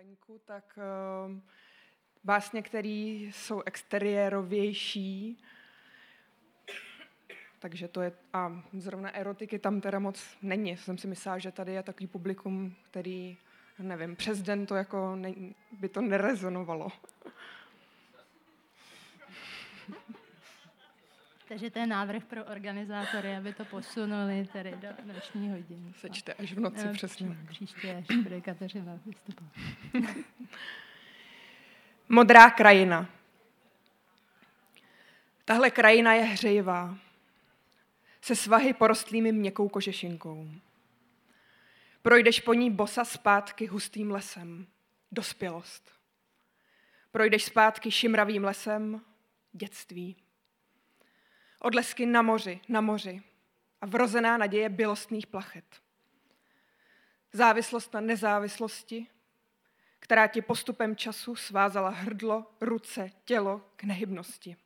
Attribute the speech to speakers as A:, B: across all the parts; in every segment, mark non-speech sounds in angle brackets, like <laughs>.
A: venku, tak uh, básně, které jsou exteriérovější, takže to je, a zrovna erotiky tam teda moc není. Jsem si myslela, že tady je takový publikum, který, nevím, přes den to jako ne, by to nerezonovalo.
B: Takže to je návrh pro organizátory, aby to posunuli tady do noční hodiny.
A: Sečte až v noci, no, přesně.
B: Příště, až bude Kateřina vystupovat. <laughs>
A: Modrá krajina. Tahle krajina je hřejivá, se svahy porostlými měkkou kožešinkou. Projdeš po ní bosa zpátky hustým lesem, dospělost. Projdeš zpátky šimravým lesem, dětství. Odlesky na moři, na moři a vrozená naděje bělostných plachet. Závislost na nezávislosti, která ti postupem času svázala hrdlo, ruce, tělo k nehybnosti.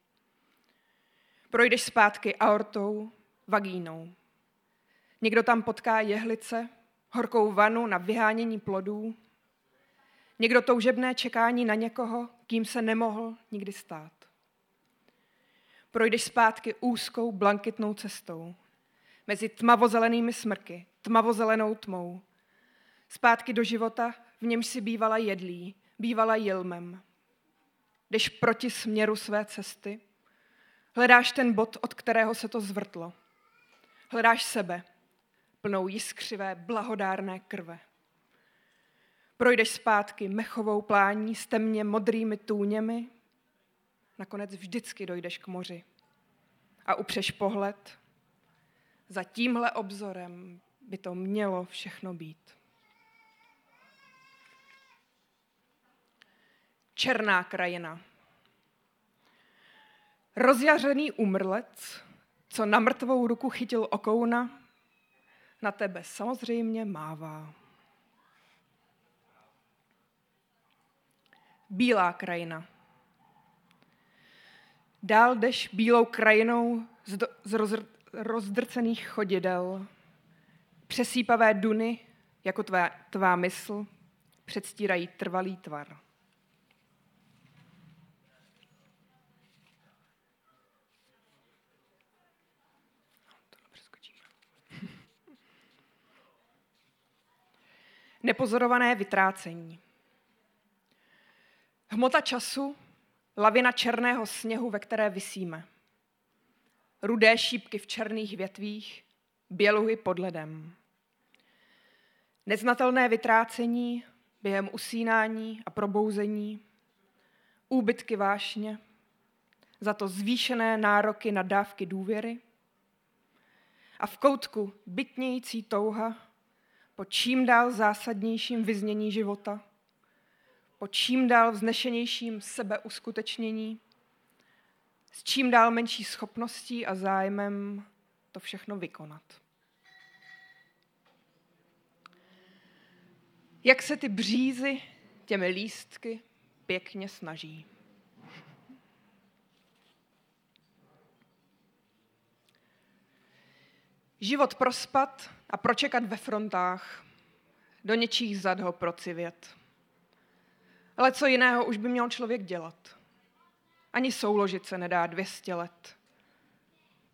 A: Projdeš zpátky aortou, vagínou. Někdo tam potká jehlice, horkou vanu na vyhánění plodů. Někdo toužebné čekání na někoho, kým se nemohl nikdy stát. Projdeš zpátky úzkou, blankitnou cestou. Mezi tmavozelenými smrky, tmavozelenou tmou. Zpátky do života, v němž si bývala jedlí, bývala jilmem. Jdeš proti směru své cesty, hledáš ten bod, od kterého se to zvrtlo. Hledáš sebe, plnou jiskřivé, blahodárné krve. Projdeš zpátky mechovou plání s temně modrými tůněmi, nakonec vždycky dojdeš k moři. A upřeš pohled, za tímhle obzorem by to mělo všechno být. Černá krajina. Rozjařený umrlec, co na mrtvou ruku chytil okouna, na tebe samozřejmě mává. Bílá krajina. Dál jdeš bílou krajinou z, do, z rozr, rozdrcených chodidel, přesýpavé duny, jako tvá, tvá mysl, předstírají trvalý tvar. Nepozorované vytrácení. Hmota času Lavina černého sněhu, ve které vysíme. Rudé šípky v černých větvích, běluhy pod ledem. Neznatelné vytrácení během usínání a probouzení, úbytky vášně, za to zvýšené nároky na dávky důvěry a v koutku bytnějící touha po čím dál zásadnějším vyznění života – o čím dál vznešenějším sebeuskutečnění, s čím dál menší schopností a zájmem to všechno vykonat. Jak se ty břízy těmi lístky pěkně snaží. Život prospat a pročekat ve frontách, do něčích zad ho procivět. Ale co jiného už by měl člověk dělat? Ani souložit se nedá 200 let.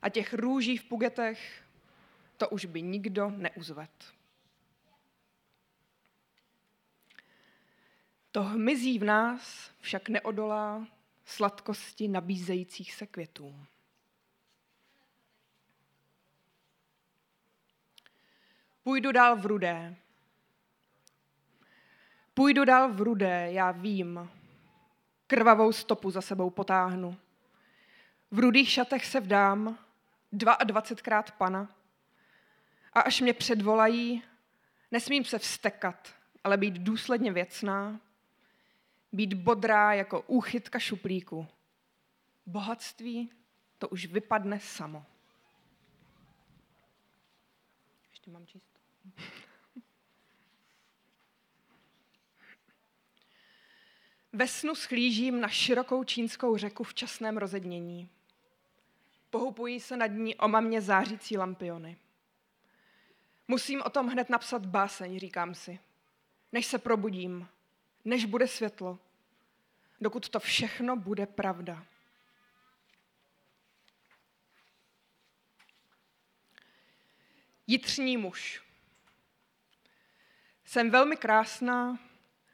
A: A těch růží v pugetech, to už by nikdo neuzvet. To hmyzí v nás však neodolá sladkosti nabízejících se květů. Půjdu dál v rudé, Půjdu dál v rudé, já vím. Krvavou stopu za sebou potáhnu. V rudých šatech se vdám, 22krát pana. A až mě předvolají, nesmím se vstekat, ale být důsledně věcná, být bodrá jako úchytka šuplíku. Bohatství to už vypadne samo. Ještě mám číst. Ve snu schlížím na širokou čínskou řeku v časném rozednění. Pohupují se nad ní omamně zářící lampiony. Musím o tom hned napsat báseň, říkám si. Než se probudím, než bude světlo, dokud to všechno bude pravda. Jitřní muž. Jsem velmi krásná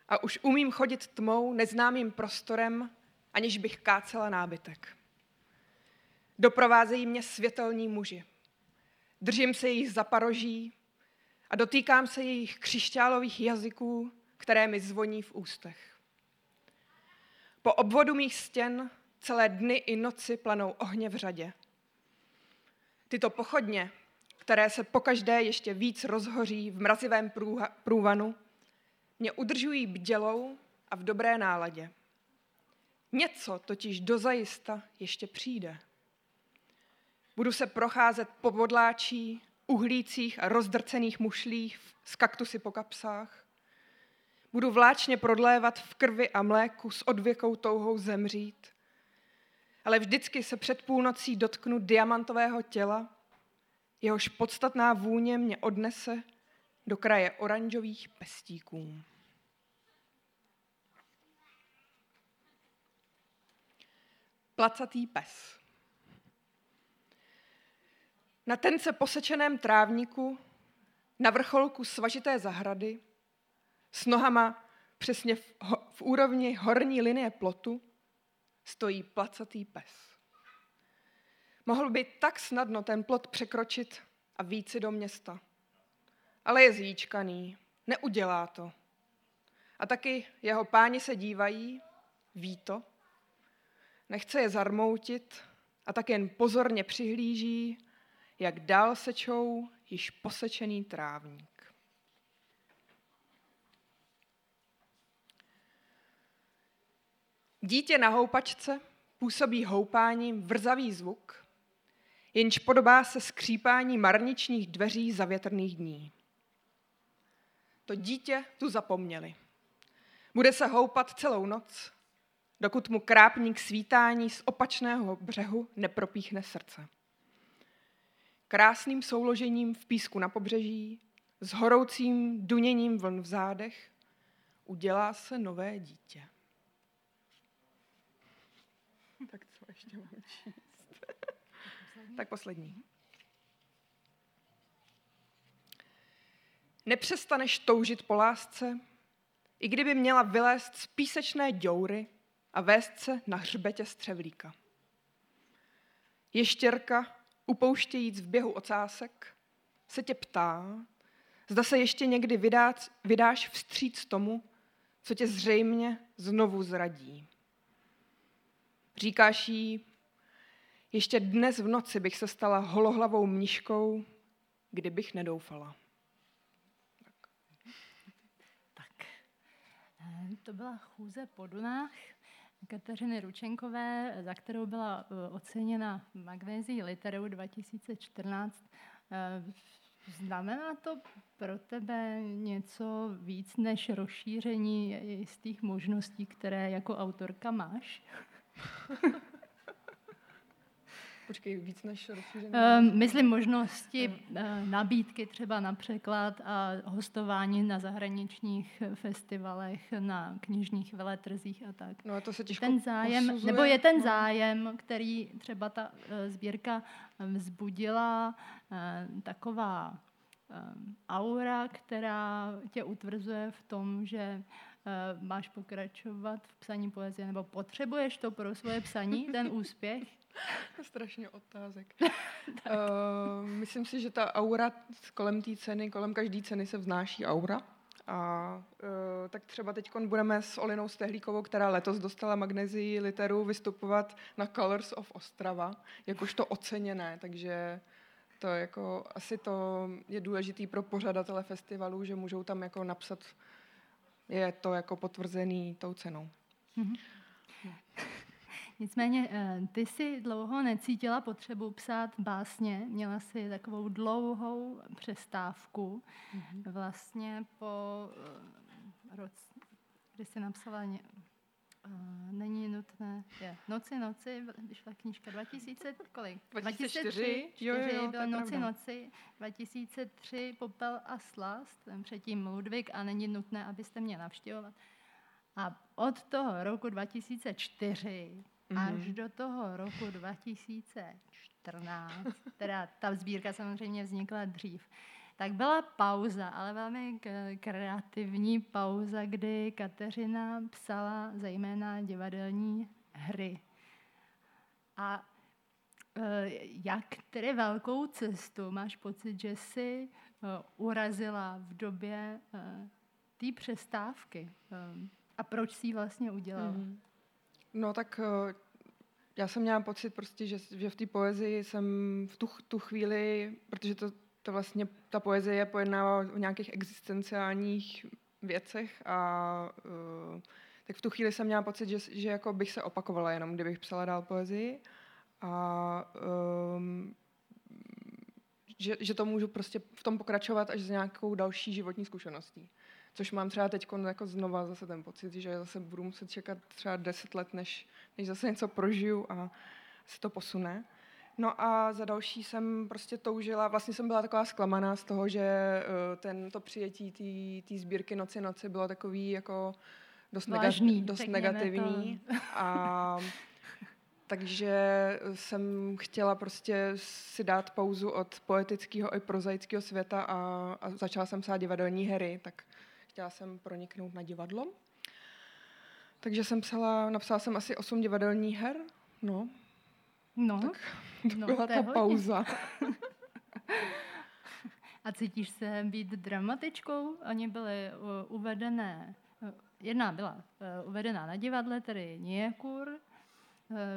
A: a už umím chodit tmou neznámým prostorem, aniž bych kácela nábytek. Doprovázejí mě světelní muži. Držím se jich za paroží a dotýkám se jejich křišťálových jazyků, které mi zvoní v ústech. Po obvodu mých stěn celé dny i noci planou ohně v řadě. Tyto pochodně, které se pokaždé ještě víc rozhoří v mrazivém průvanu, mě udržují bdělou a v dobré náladě. Něco totiž dozajista ještě přijde. Budu se procházet po vodláčí, uhlících a rozdrcených mušlích s kaktusy po kapsách. Budu vláčně prodlévat v krvi a mléku s odvěkou touhou zemřít. Ale vždycky se před půlnocí dotknu diamantového těla, jehož podstatná vůně mě odnese do kraje oranžových pestíků. Placatý pes. Na tence posečeném trávníku, na vrcholku svažité zahrady, s nohama přesně v, v úrovni horní linie plotu, stojí placatý pes. Mohl by tak snadno ten plot překročit a víci do města. Ale je zjíčkaný, neudělá to. A taky jeho páni se dívají, ví to, nechce je zarmoutit a tak jen pozorně přihlíží jak dál sečou již posečený trávník. Dítě na houpačce působí houpáním vrzavý zvuk, jenž podobá se skřípání marničních dveří za větrných dní. To dítě tu zapomněli. Bude se houpat celou noc, dokud mu krápník svítání z opačného břehu nepropíchne srdce krásným souložením v písku na pobřeží, s horoucím duněním vln v zádech, udělá se nové dítě. Tak co ještě mám číst? tak poslední. Nepřestaneš toužit po lásce, i kdyby měla vylézt z písečné děury a vést se na hřbetě střevlíka. Ještěrka upouštějíc v běhu ocásek, se tě ptá, zda se ještě někdy vydáš, vydáš vstříc tomu, co tě zřejmě znovu zradí. Říkáš jí, ještě dnes v noci bych se stala holohlavou mniškou, kdybych nedoufala.
B: Tak. tak. Eh, to byla chůze po Dunách. Kateřiny Ručenkové, za kterou byla eh, oceněna magnézí literou 2014. Eh, znamená to pro tebe něco víc než rozšíření jistých možností, které jako autorka máš? <laughs>
A: Počkej, víc než rozšíření?
B: Um, myslím možnosti uh, nabídky třeba na překlad a hostování na zahraničních festivalech, na knižních veletrzích a tak.
A: No a to se těžko
B: ten zájem,
A: posuzuje.
B: Nebo je ten no. zájem, který třeba ta uh, sbírka vzbudila, uh, taková aura, která tě utvrzuje v tom, že máš pokračovat v psaní poezie, nebo potřebuješ to pro svoje psaní, ten <laughs> úspěch? <laughs>
A: Strašně otázek. uh, <laughs> myslím si, že ta aura kolem té ceny, kolem každé ceny se vznáší aura. A uh, tak třeba teď budeme s Olinou Stehlíkovou, která letos dostala magnezii literu, vystupovat na Colors of Ostrava, jakožto oceněné, takže to jako, asi to je důležitý pro pořadatele festivalu, že můžou tam jako napsat, je to jako potvrzený tou cenou. Mm-hmm. <laughs>
B: Nicméně eh, ty si dlouho necítila potřebu psát básně, měla si takovou dlouhou přestávku. Mm-hmm. Vlastně po uh, roce, kdy jsi napsala ně, uh, není nutné, je Noci, noci, vyšla knížka 2000, kolik?
A: 2004, 2003, jo, jo, jo,
B: byla Noci, pravda. noci, 2003 Popel a slast, předtím Ludvík a není nutné, abyste mě navštěvovat. A od toho roku 2004 mm-hmm. až do toho roku 2014, teda ta sbírka samozřejmě vznikla dřív, tak byla pauza, ale velmi kreativní pauza, kdy Kateřina psala zejména divadelní hry. A e, jak tedy velkou cestu máš pocit, že jsi e, urazila v době e, té přestávky? A proč jsi ji vlastně udělala? Mm.
A: No tak já jsem měla pocit prostě, že, že v té poezii jsem v tu, tu chvíli, protože to, to vlastně, ta poezie pojednává o nějakých existenciálních věcech a uh, tak v tu chvíli jsem měla pocit, že, že jako bych se opakovala jenom, kdybych psala dál poezii a um, že, že to můžu prostě v tom pokračovat až s nějakou další životní zkušeností. Což mám třeba teď jako znova zase ten pocit, že zase budu muset čekat třeba deset let, než, než zase něco prožiju a se to posune. No a za další jsem prostě toužila, vlastně jsem byla taková zklamaná z toho, že uh, ten, to přijetí té sbírky Noci noci bylo takový jako dost,
B: Vážný,
A: dost negativní. To. A <laughs> takže jsem chtěla prostě si dát pauzu od poetického i prozaického světa a, a začala jsem psát divadelní hry, tak chtěla jsem proniknout na divadlo. Takže jsem psala, napsala jsem asi osm divadelních her, no.
B: No,
A: tak to no, byla to ta hodně. pauza. <laughs>
B: A cítíš se být dramatičkou? Oni byly uh, uvedené, uh, jedna byla uh, uvedená na divadle, tedy Niekur,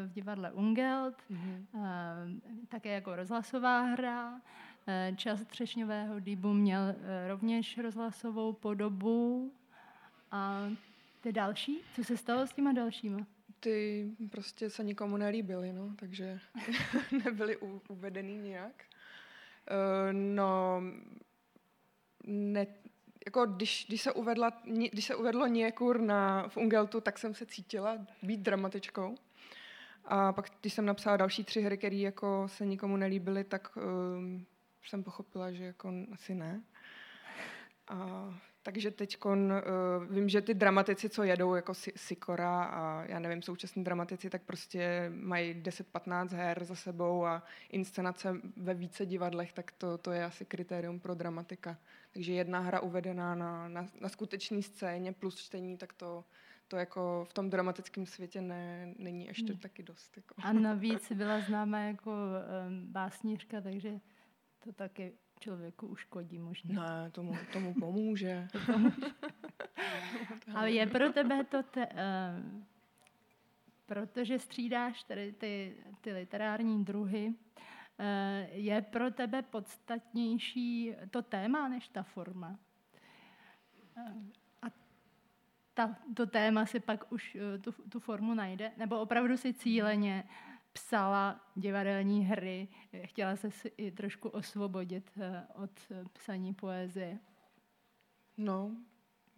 B: v divadle Ungelt, mm-hmm. také jako rozhlasová hra. Uh, Čas třešňového dýbu měl uh, rovněž rozhlasovou podobu. A ty další? Co se stalo s těma dalšíma?
A: Ty prostě se nikomu nelíbily, no, takže <laughs> nebyly uvedený nějak. Uh, no, ne, jako když, když, se uvedla, když se uvedlo Niekur na, v Ungeltu, tak jsem se cítila být dramatičkou. A pak, když jsem napsala další tři hry, které jako se nikomu nelíbily, tak uh, jsem pochopila, že jako asi ne. A takže teď uh, vím, že ty dramatici, co jedou, jako Sikora a já nevím, současní dramatici, tak prostě mají 10-15 her za sebou a inscenace ve více divadlech, tak to, to je asi kritérium pro dramatika. Takže jedna hra uvedená na, na, na skutečné scéně plus čtení, tak to, to jako v tom dramatickém světě ne, není ještě hmm. taky dost. Jako.
B: A navíc byla známa jako um, básnířka, takže to taky člověku uškodí možná.
A: Ne, tomu, tomu pomůže. <laughs>
B: Ale je pro tebe to, te, uh, protože střídáš tady ty, ty literární druhy, uh, je pro tebe podstatnější to téma než ta forma? Uh, a ta, to téma si pak už uh, tu, tu formu najde? Nebo opravdu si cíleně psala divadelní hry, chtěla se si i trošku osvobodit eh, od eh, psaní poezie.
A: No,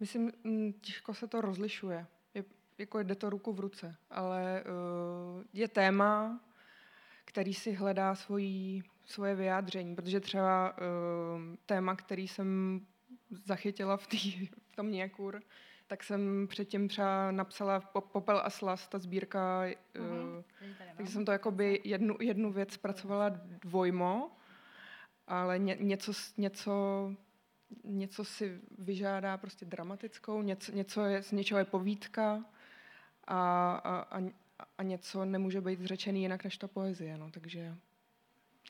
A: myslím, mm, těžko se to rozlišuje. Je, jako jde to ruku v ruce, ale uh, je téma, který si hledá svojí, svoje vyjádření, protože třeba uh, téma, který jsem zachytila v, tý, v tom Někur, tak jsem předtím třeba napsala Popel a slas, ta sbírka, uh-huh. takže jsem to jakoby jednu, jednu věc pracovala dvojmo, ale ně, něco, něco, něco si vyžádá prostě dramatickou, něco, něco je, z něčeho je povídka a, a, a, a něco nemůže být zřečený jinak než ta poezie, no, takže...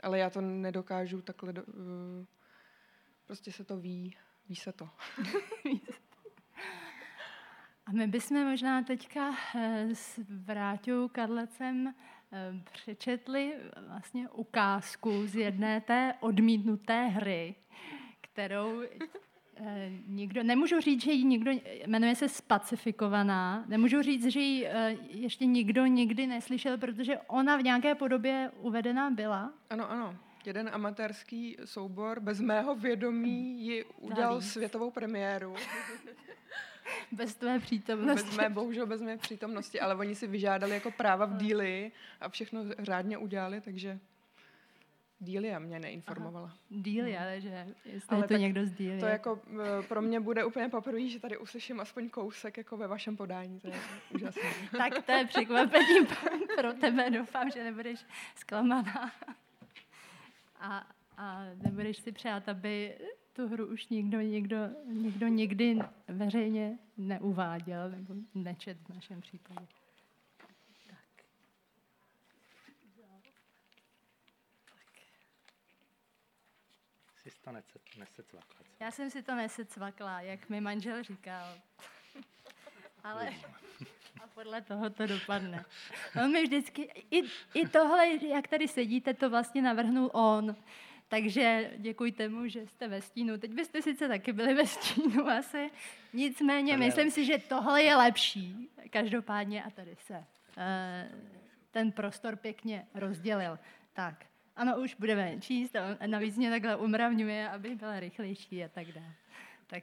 A: Ale já to nedokážu takhle, do, uh, prostě se to ví, ví se to. <laughs> <laughs>
B: My bychom možná teďka eh, s Vráťou Karlecem eh, přečetli vlastně ukázku z jedné té odmítnuté hry, kterou eh, nikdo, nemůžu říct, že ji nikdo, jmenuje se Spacifikovaná, nemůžu říct, že ji ještě nikdo nikdy neslyšel, protože ona v nějaké podobě uvedená byla.
A: Ano, ano. Jeden amatérský soubor bez mého vědomí ji udělal světovou premiéru. <laughs>
B: Bez tvé přítomnosti.
A: Bez mé, bohužel bez mé přítomnosti, ale oni si vyžádali jako práva v díly a všechno řádně udělali, takže Dília mě neinformovala.
B: Díly,
A: Hmm.
B: ale že jestli
A: Ale
B: je to někdo z díly.
A: To jako eh, pro mě bude úplně poprvé, že tady uslyším aspoň kousek jako ve vašem podání. To je úžasné. <laughs>
B: Tak to je překvapení <laughs> pro tebe. Doufám, že nebudeš zklamaná. A, a nebudeš si přát, aby tu hru už nikdo, nikdo, nikdo nikdy veřejně neuváděl nebo nečet v našem případě.
C: Jsi to nesecvakla, co?
B: Já jsem si to nesecvakla, jak mi manžel říkal. Ale a podle toho to dopadne. On mi vždycky, i, i tohle, jak tady sedíte, to vlastně navrhnul on. Takže děkujte mu, že jste ve stínu. Teď byste sice taky byli ve stínu asi. Nicméně myslím si, že tohle je lepší. Každopádně a tady se eh, ten prostor pěkně rozdělil. Tak, ano, už budeme číst navíc mě takhle umravňuje, aby byla rychlejší a tak dále. Tak.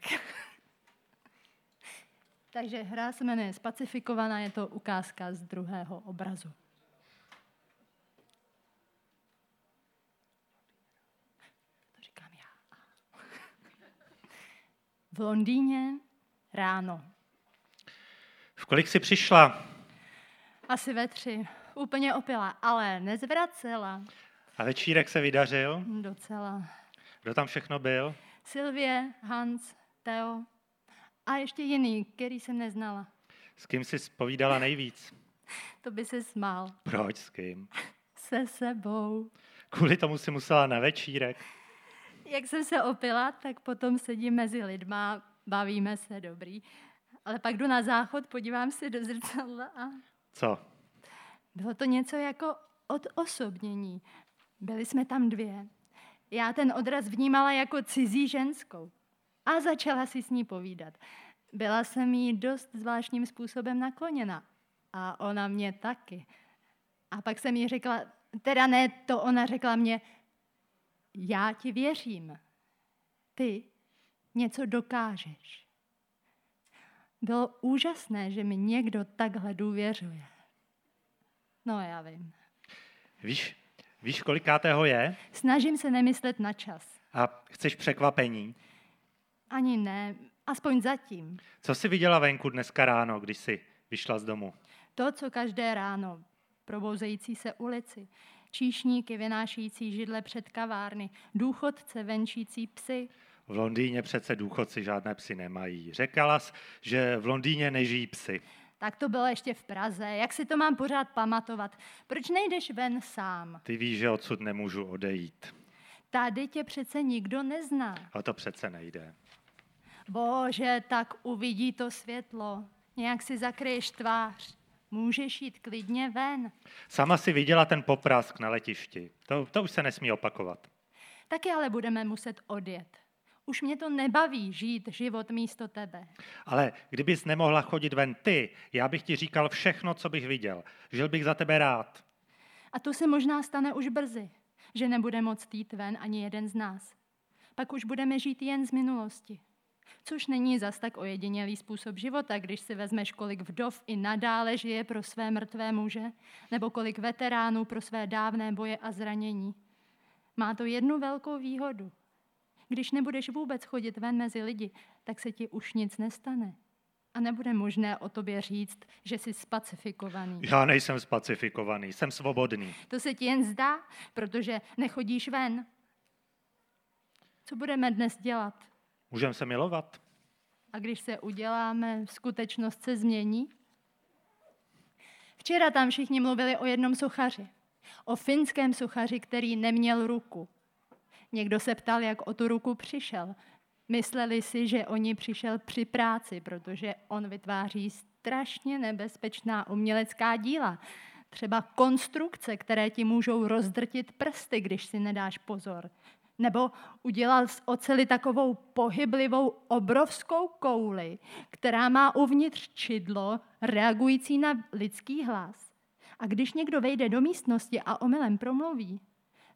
B: Takže hra se jmenuje Spacifikovaná, je to ukázka z druhého obrazu. To říkám já. V Londýně ráno.
C: V kolik jsi přišla?
B: Asi ve tři. Úplně opila, ale nezvracela.
C: A večírek se vydařil?
B: Docela.
C: Kdo tam všechno byl?
B: Sylvie, Hans, Theo a ještě jiný, který jsem neznala.
C: S kým jsi povídala nejvíc? <laughs>
B: To by se smál.
C: Proč s kým? <laughs>
B: Se sebou.
C: Kvůli tomu si musela na večírek. <laughs>
B: Jak jsem se opila, tak potom sedím mezi lidma, bavíme se, dobrý. Ale pak jdu na záchod, podívám se do zrcadla a
C: Co?
B: bylo to něco jako odosobnění. Byli jsme tam dvě. Já ten odraz vnímala jako cizí ženskou. A začala si s ní povídat. Byla jsem jí dost zvláštním způsobem nakloněna. A ona mě taky. A pak jsem jí řekla, teda ne, to ona řekla mě, já ti věřím. Ty něco dokážeš. Bylo úžasné, že mi někdo takhle důvěřuje. No, já vím.
C: Víš, víš, kolikátého je?
B: Snažím se nemyslet na čas.
C: A chceš překvapení?
B: Ani ne, aspoň zatím.
C: Co jsi viděla venku dneska ráno, když jsi vyšla z domu?
B: To, co každé ráno, probouzející se ulici, číšníky vynášející židle před kavárny, důchodce venčící psy,
C: V Londýně přece důchodci žádné psy nemají. Řekala jsi, že v Londýně nežijí psy.
B: tak to bylo ještě v Praze. Jak si to mám pořád pamatovat? Proč nejdeš ven sám?
C: Ty víš, že odsud nemůžu odejít.
B: Tady tě přece nikdo nezná.
C: A to přece nejde.
B: Bože, tak uvidí to světlo. Nějak si zakryješ tvář. Můžeš jít klidně ven.
C: Sama si viděla ten poprask na letišti. To, to už se nesmí opakovat.
B: Taky ale budeme muset odjet. Už mě to nebaví žít život místo tebe.
C: Ale kdybys nemohla chodit ven ty, já bych ti říkal všechno, co bych viděl. Žil bych za tebe rád.
B: A to se možná stane už brzy, že nebude moct jít ven ani jeden z nás. Pak už budeme žít jen z minulosti. Což není zas tak ojedinělý způsob života, když si vezmeš, kolik vdov i nadále žije pro své mrtvé muže, nebo kolik veteránů pro své dávné boje a zranění. Má to jednu velkou výhodu. Když nebudeš vůbec chodit ven mezi lidi, tak se ti už nic nestane. A nebude možné o tobě říct, že jsi spacifikovaný.
C: Já nejsem spacifikovaný, jsem svobodný.
B: To se ti jen zdá, protože nechodíš ven. Co budeme dnes dělat?
C: Můžeme se milovat?
B: A když se uděláme, skutečnost se změní? Včera tam všichni mluvili o jednom sochaři. O finském sochaři, který neměl ruku. Někdo se ptal, jak o tu ruku přišel. Mysleli si, že o ní přišel při práci, protože on vytváří strašně nebezpečná umělecká díla. Třeba konstrukce, které ti můžou rozdrtit prsty, když si nedáš pozor. Nebo udělal z oceli takovou pohyblivou obrovskou kouli, která má uvnitř čidlo reagující na lidský hlas. A když někdo vejde do místnosti a omylem promluví,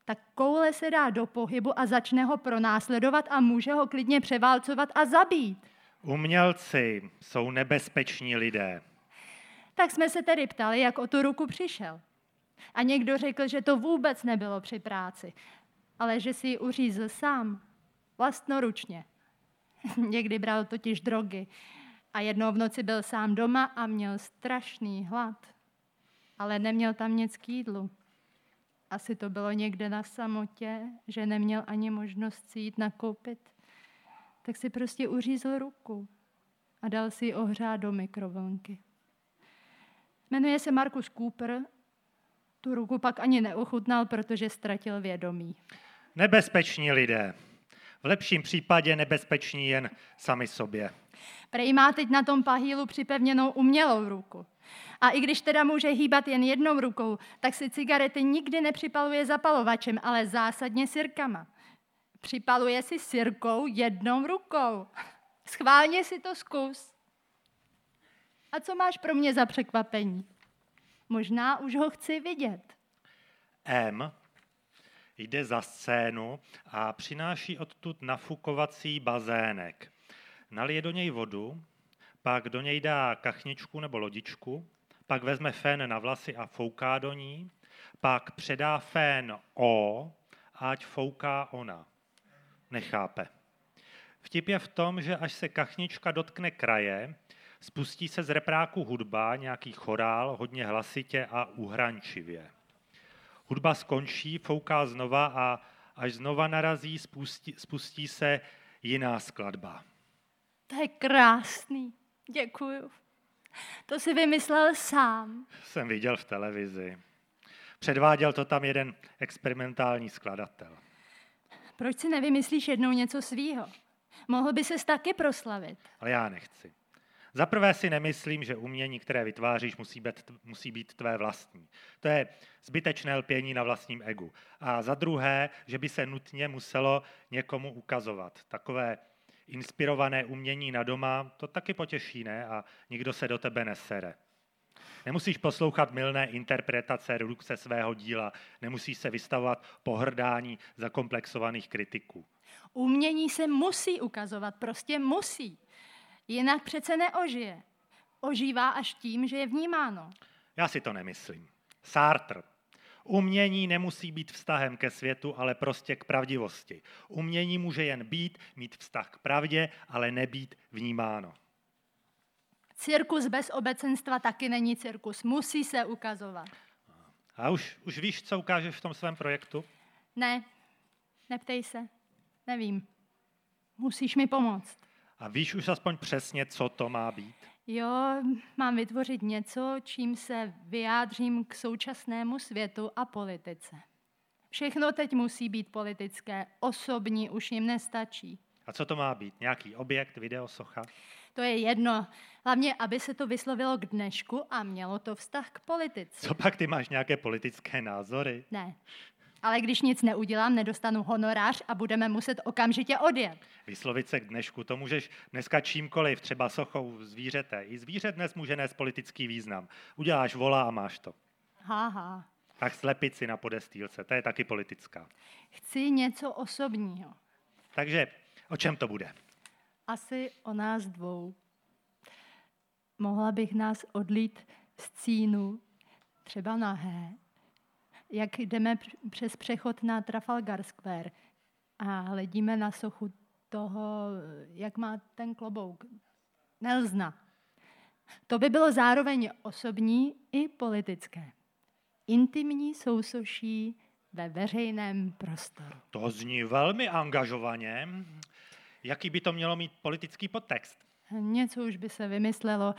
B: tak koule se dá do pohybu a začne ho pronásledovat a může ho klidně převálcovat a zabít.
C: Umělci jsou nebezpeční lidé.
B: Tak jsme se tedy ptali, jak o tu ruku přišel. A někdo řekl, že to vůbec nebylo při práci. Ale že si ji uřízl sám, vlastnoručně. <laughs> Někdy bral totiž drogy a jednou v noci byl sám doma a měl strašný hlad, ale neměl tam nic k jídlu. Asi to bylo někde na samotě, že neměl ani možnost si jít nakoupit. Tak si prostě uřízl ruku a dal si ji ohřát do mikrovlnky. Jmenuje se Markus Cooper, tu ruku pak ani neuchutnal, protože ztratil vědomí.
C: Nebezpeční lidé. V lepším případě nebezpeční jen sami sobě.
B: Prej má teď na tom pahýlu připevněnou umělou ruku. A i když teda může hýbat jen jednou rukou, tak si cigarety nikdy nepřipaluje zapalovačem, ale zásadně sirkama. Připaluje si sirkou jednou rukou. Schválně si to zkus. A co máš pro mě za překvapení? Možná už ho chci vidět.
C: M jde za scénu a přináší odtud nafukovací bazének. Nalije do něj vodu, pak do něj dá kachničku nebo lodičku, pak vezme fén na vlasy a fouká do ní, pak předá fén O, ať fouká ona. Nechápe. Vtip je v tom, že až se kachnička dotkne kraje, spustí se z repráku hudba, nějaký chorál, hodně hlasitě a uhrančivě. Hudba skončí, fouká znova a až znova narazí, spustí, spustí se jiná skladba.
B: To je krásný. Děkuju. To si vymyslel sám.
C: Jsem viděl v televizi. Předváděl to tam jeden experimentální skladatel.
B: Proč si nevymyslíš jednou něco svýho? Mohl by ses taky proslavit.
C: Ale já nechci. Za prvé si nemyslím, že umění, které vytváříš, musí být, musí být tvé vlastní. To je zbytečné lpění na vlastním egu. A za druhé, že by se nutně muselo někomu ukazovat. Takové inspirované umění na doma, to taky potěší, ne? A nikdo se do tebe nesere. Nemusíš poslouchat milné interpretace redukce svého díla, nemusíš se vystavovat pohrdání zakomplexovaných kritiků.
B: Umění se musí ukazovat, prostě musí. Jinak přece neožije. Ožívá až tím, že je vnímáno.
C: Já si to nemyslím. Sartre. Umění nemusí být vztahem ke světu, ale prostě k pravdivosti. Umění může jen být, mít vztah k pravdě, ale nebýt vnímáno.
B: Cirkus bez obecenstva taky není cirkus. Musí se ukazovat.
C: A už, už víš, co ukážeš v tom svém projektu?
B: Ne, neptej se. Nevím. Musíš mi pomoct.
C: A víš už aspoň přesně, co to má být?
B: Jo, mám vytvořit něco, čím se vyjádřím k současnému světu a politice. Všechno teď musí být politické, osobní už jim nestačí.
C: A co to má být? Nějaký objekt, video, socha?
B: To je jedno. Hlavně, aby se to vyslovilo k dnešku a mělo to vztah k politice.
C: Co pak ty máš nějaké politické názory?
B: Ne. Ale když nic neudělám, nedostanu honorář a budeme muset okamžitě odjet.
C: Vyslovit se k dnešku, to můžeš dneska čímkoliv, třeba sochou zvířete. I zvíře dnes může nést politický význam. Uděláš vola a máš to.
B: Haha.
C: Tak slepici na podestýlce, to je taky politická.
B: Chci něco osobního.
C: Takže o čem to bude?
B: Asi o nás dvou. Mohla bych nás odlít z cínu, třeba nahé, jak jdeme přes přechod na Trafalgar Square a hledíme na sochu toho, jak má ten klobouk. Nelzna. To by bylo zároveň osobní i politické. Intimní sousoší ve veřejném prostoru.
C: To zní velmi angažovaně. Jaký by to mělo mít politický podtext?
B: Něco už by se vymyslelo.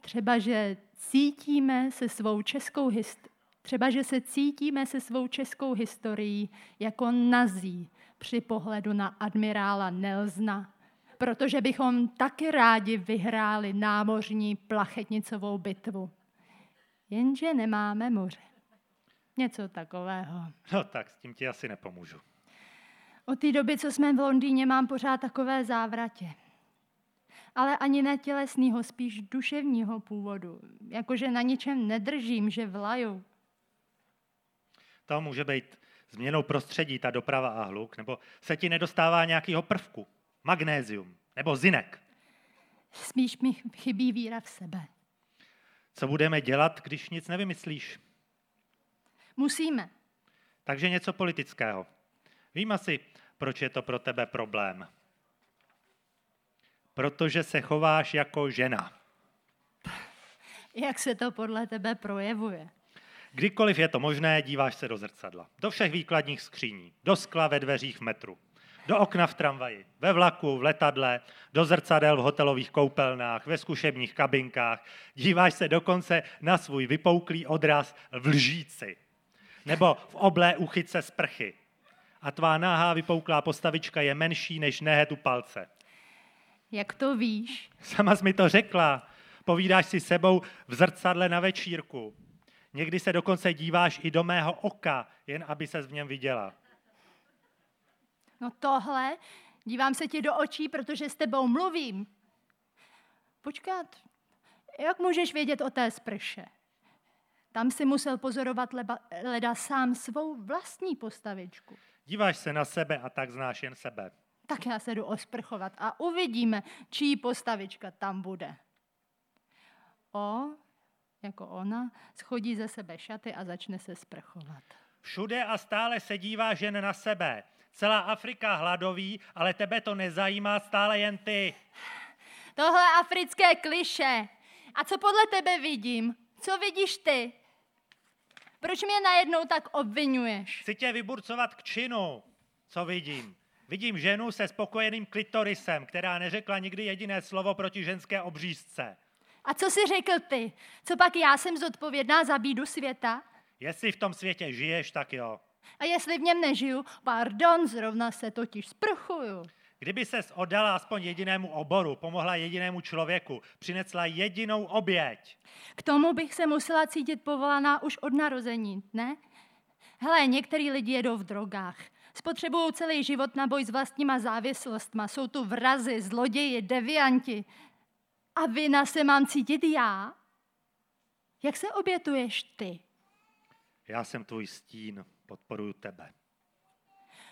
B: Třeba, že cítíme se svou českou hist- Třeba, že se cítíme se svou českou historií jako nazí při pohledu na admirála Nelzna, protože bychom taky rádi vyhráli námořní plachetnicovou bitvu. Jenže nemáme moře. Něco takového.
C: No tak, s tím ti asi nepomůžu.
B: Od té doby, co jsme v Londýně, mám pořád takové závratě. Ale ani ne tělesného, spíš duševního původu. Jakože na ničem nedržím, že vlaju.
C: To může být změnou prostředí, ta doprava a hluk, nebo se ti nedostává nějakého prvku, magnézium, nebo zinek.
B: Spíš mi chybí víra v sebe.
C: Co budeme dělat, když nic nevymyslíš?
B: Musíme.
C: Takže něco politického. Vím asi, proč je to pro tebe problém. Protože se chováš jako žena.
B: Jak se to podle tebe projevuje?
C: Kdykoliv je to možné, díváš se do zrcadla. Do všech výkladních skříní, do skla ve dveřích v metru, do okna v tramvaji, ve vlaku, v letadle, do zrcadel v hotelových koupelnách, ve zkušebních kabinkách. Díváš se dokonce na svůj vypouklý odraz v lžíci nebo v oblé uchyce z prchy. A tvá náhá vypouklá postavička je menší než nehet u palce.
B: Jak to víš?
C: Sama jsi mi to řekla. Povídáš si sebou v zrcadle na večírku. Někdy se dokonce díváš i do mého oka, jen aby se v něm viděla.
B: No tohle, dívám se ti do očí, protože s tebou mluvím. Počkat, jak můžeš vědět o té sprše? Tam si musel pozorovat leba, leda sám svou vlastní postavičku.
C: Díváš se na sebe a tak znáš jen sebe.
B: Tak já se jdu osprchovat a uvidíme, čí postavička tam bude. O, jako ona, schodí ze sebe šaty a začne se sprchovat.
C: Všude a stále se dívá žen na sebe. Celá Afrika hladoví, ale tebe to nezajímá, stále jen ty.
B: Tohle africké kliše. A co podle tebe vidím? Co vidíš ty? Proč mě najednou tak obvinuješ?
C: Chci tě vyburcovat k činu. Co vidím? Vidím ženu se spokojeným klitorisem, která neřekla nikdy jediné slovo proti ženské obřízce.
B: A co jsi řekl ty? Co pak já jsem zodpovědná za bídu světa?
C: Jestli v tom světě žiješ, tak jo.
B: A jestli v něm nežiju, pardon, zrovna se totiž sprchuju.
C: Kdyby ses oddala aspoň jedinému oboru, pomohla jedinému člověku, přinesla jedinou oběť.
B: K tomu bych se musela cítit povolaná už od narození, ne? Hele, některý lidi jedou v drogách. Spotřebují celý život na boj s vlastníma závislostma. Jsou tu vrazy, zloději, devianti. A vina se mám cítit já? Jak se obětuješ ty?
C: Já jsem tvůj stín, podporuju tebe.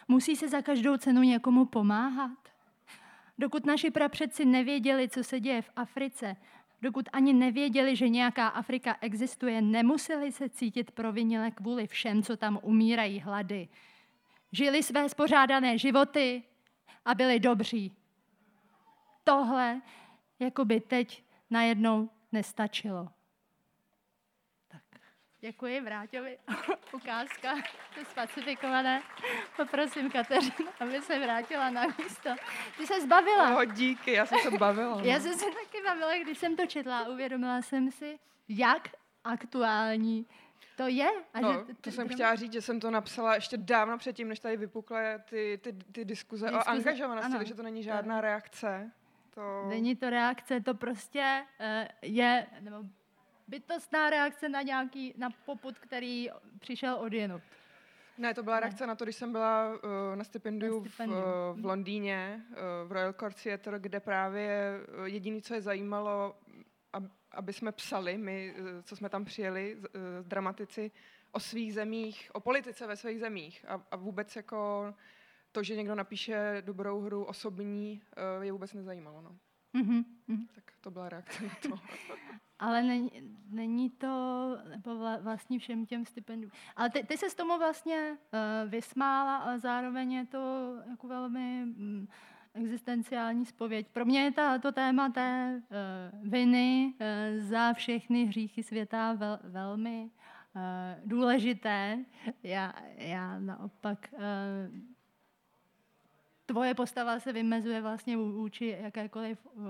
B: Musí se za každou cenu někomu pomáhat? Dokud naši prapředci nevěděli, co se děje v Africe, dokud ani nevěděli, že nějaká Afrika existuje, nemuseli se cítit provinile kvůli všem, co tam umírají hlady. Žili své spořádané životy a byli dobří. Tohle, jako by teď najednou nestačilo. Děkuji Vráťovi. <laughs> Ukázka, <laughs> to spacifikované. Poprosím Kateřinu, aby se vrátila na místo. Ty se zbavila.
A: No, díky, já jsem se bavila.
B: Já jsem se taky bavila, když jsem to četla. Uvědomila jsem si, jak aktuální to je.
A: A no, že, to jsem chtěla říct, že jsem to napsala ještě dávno předtím, než tady vypukly ty, ty, ty diskuze, diskuze o angažovanosti, ano, takže to není žádná reakce. To...
B: Není to reakce, to prostě uh, je, nebo bytostná reakce na nějaký, na poput, který přišel od jinut.
A: Ne, to byla reakce na to, když jsem byla uh, na stipendiu, na stipendiu. V, uh, v Londýně, uh, v Royal Court Theatre, kde právě jediné, co je zajímalo, ab, aby jsme psali, my, co jsme tam přijeli, uh, dramatici, o svých zemích, o politice ve svých zemích. A, a vůbec jako to, že někdo napíše dobrou hru osobní, uh, je vůbec nezajímalo. No. Mm-hmm. Tak to byla reakce na to. <laughs>
B: Ale není, není to nebo vlastně všem těm stipendiům. Ale ty, ty se s tomu vlastně uh, vysmála, ale zároveň je to jako velmi um, existenciální spověď. Pro mě je ta, to téma té uh, viny uh, za všechny hříchy světa vel, velmi uh, důležité. Já, já naopak uh, tvoje postava se vymezuje vlastně vůči jakékoliv uh,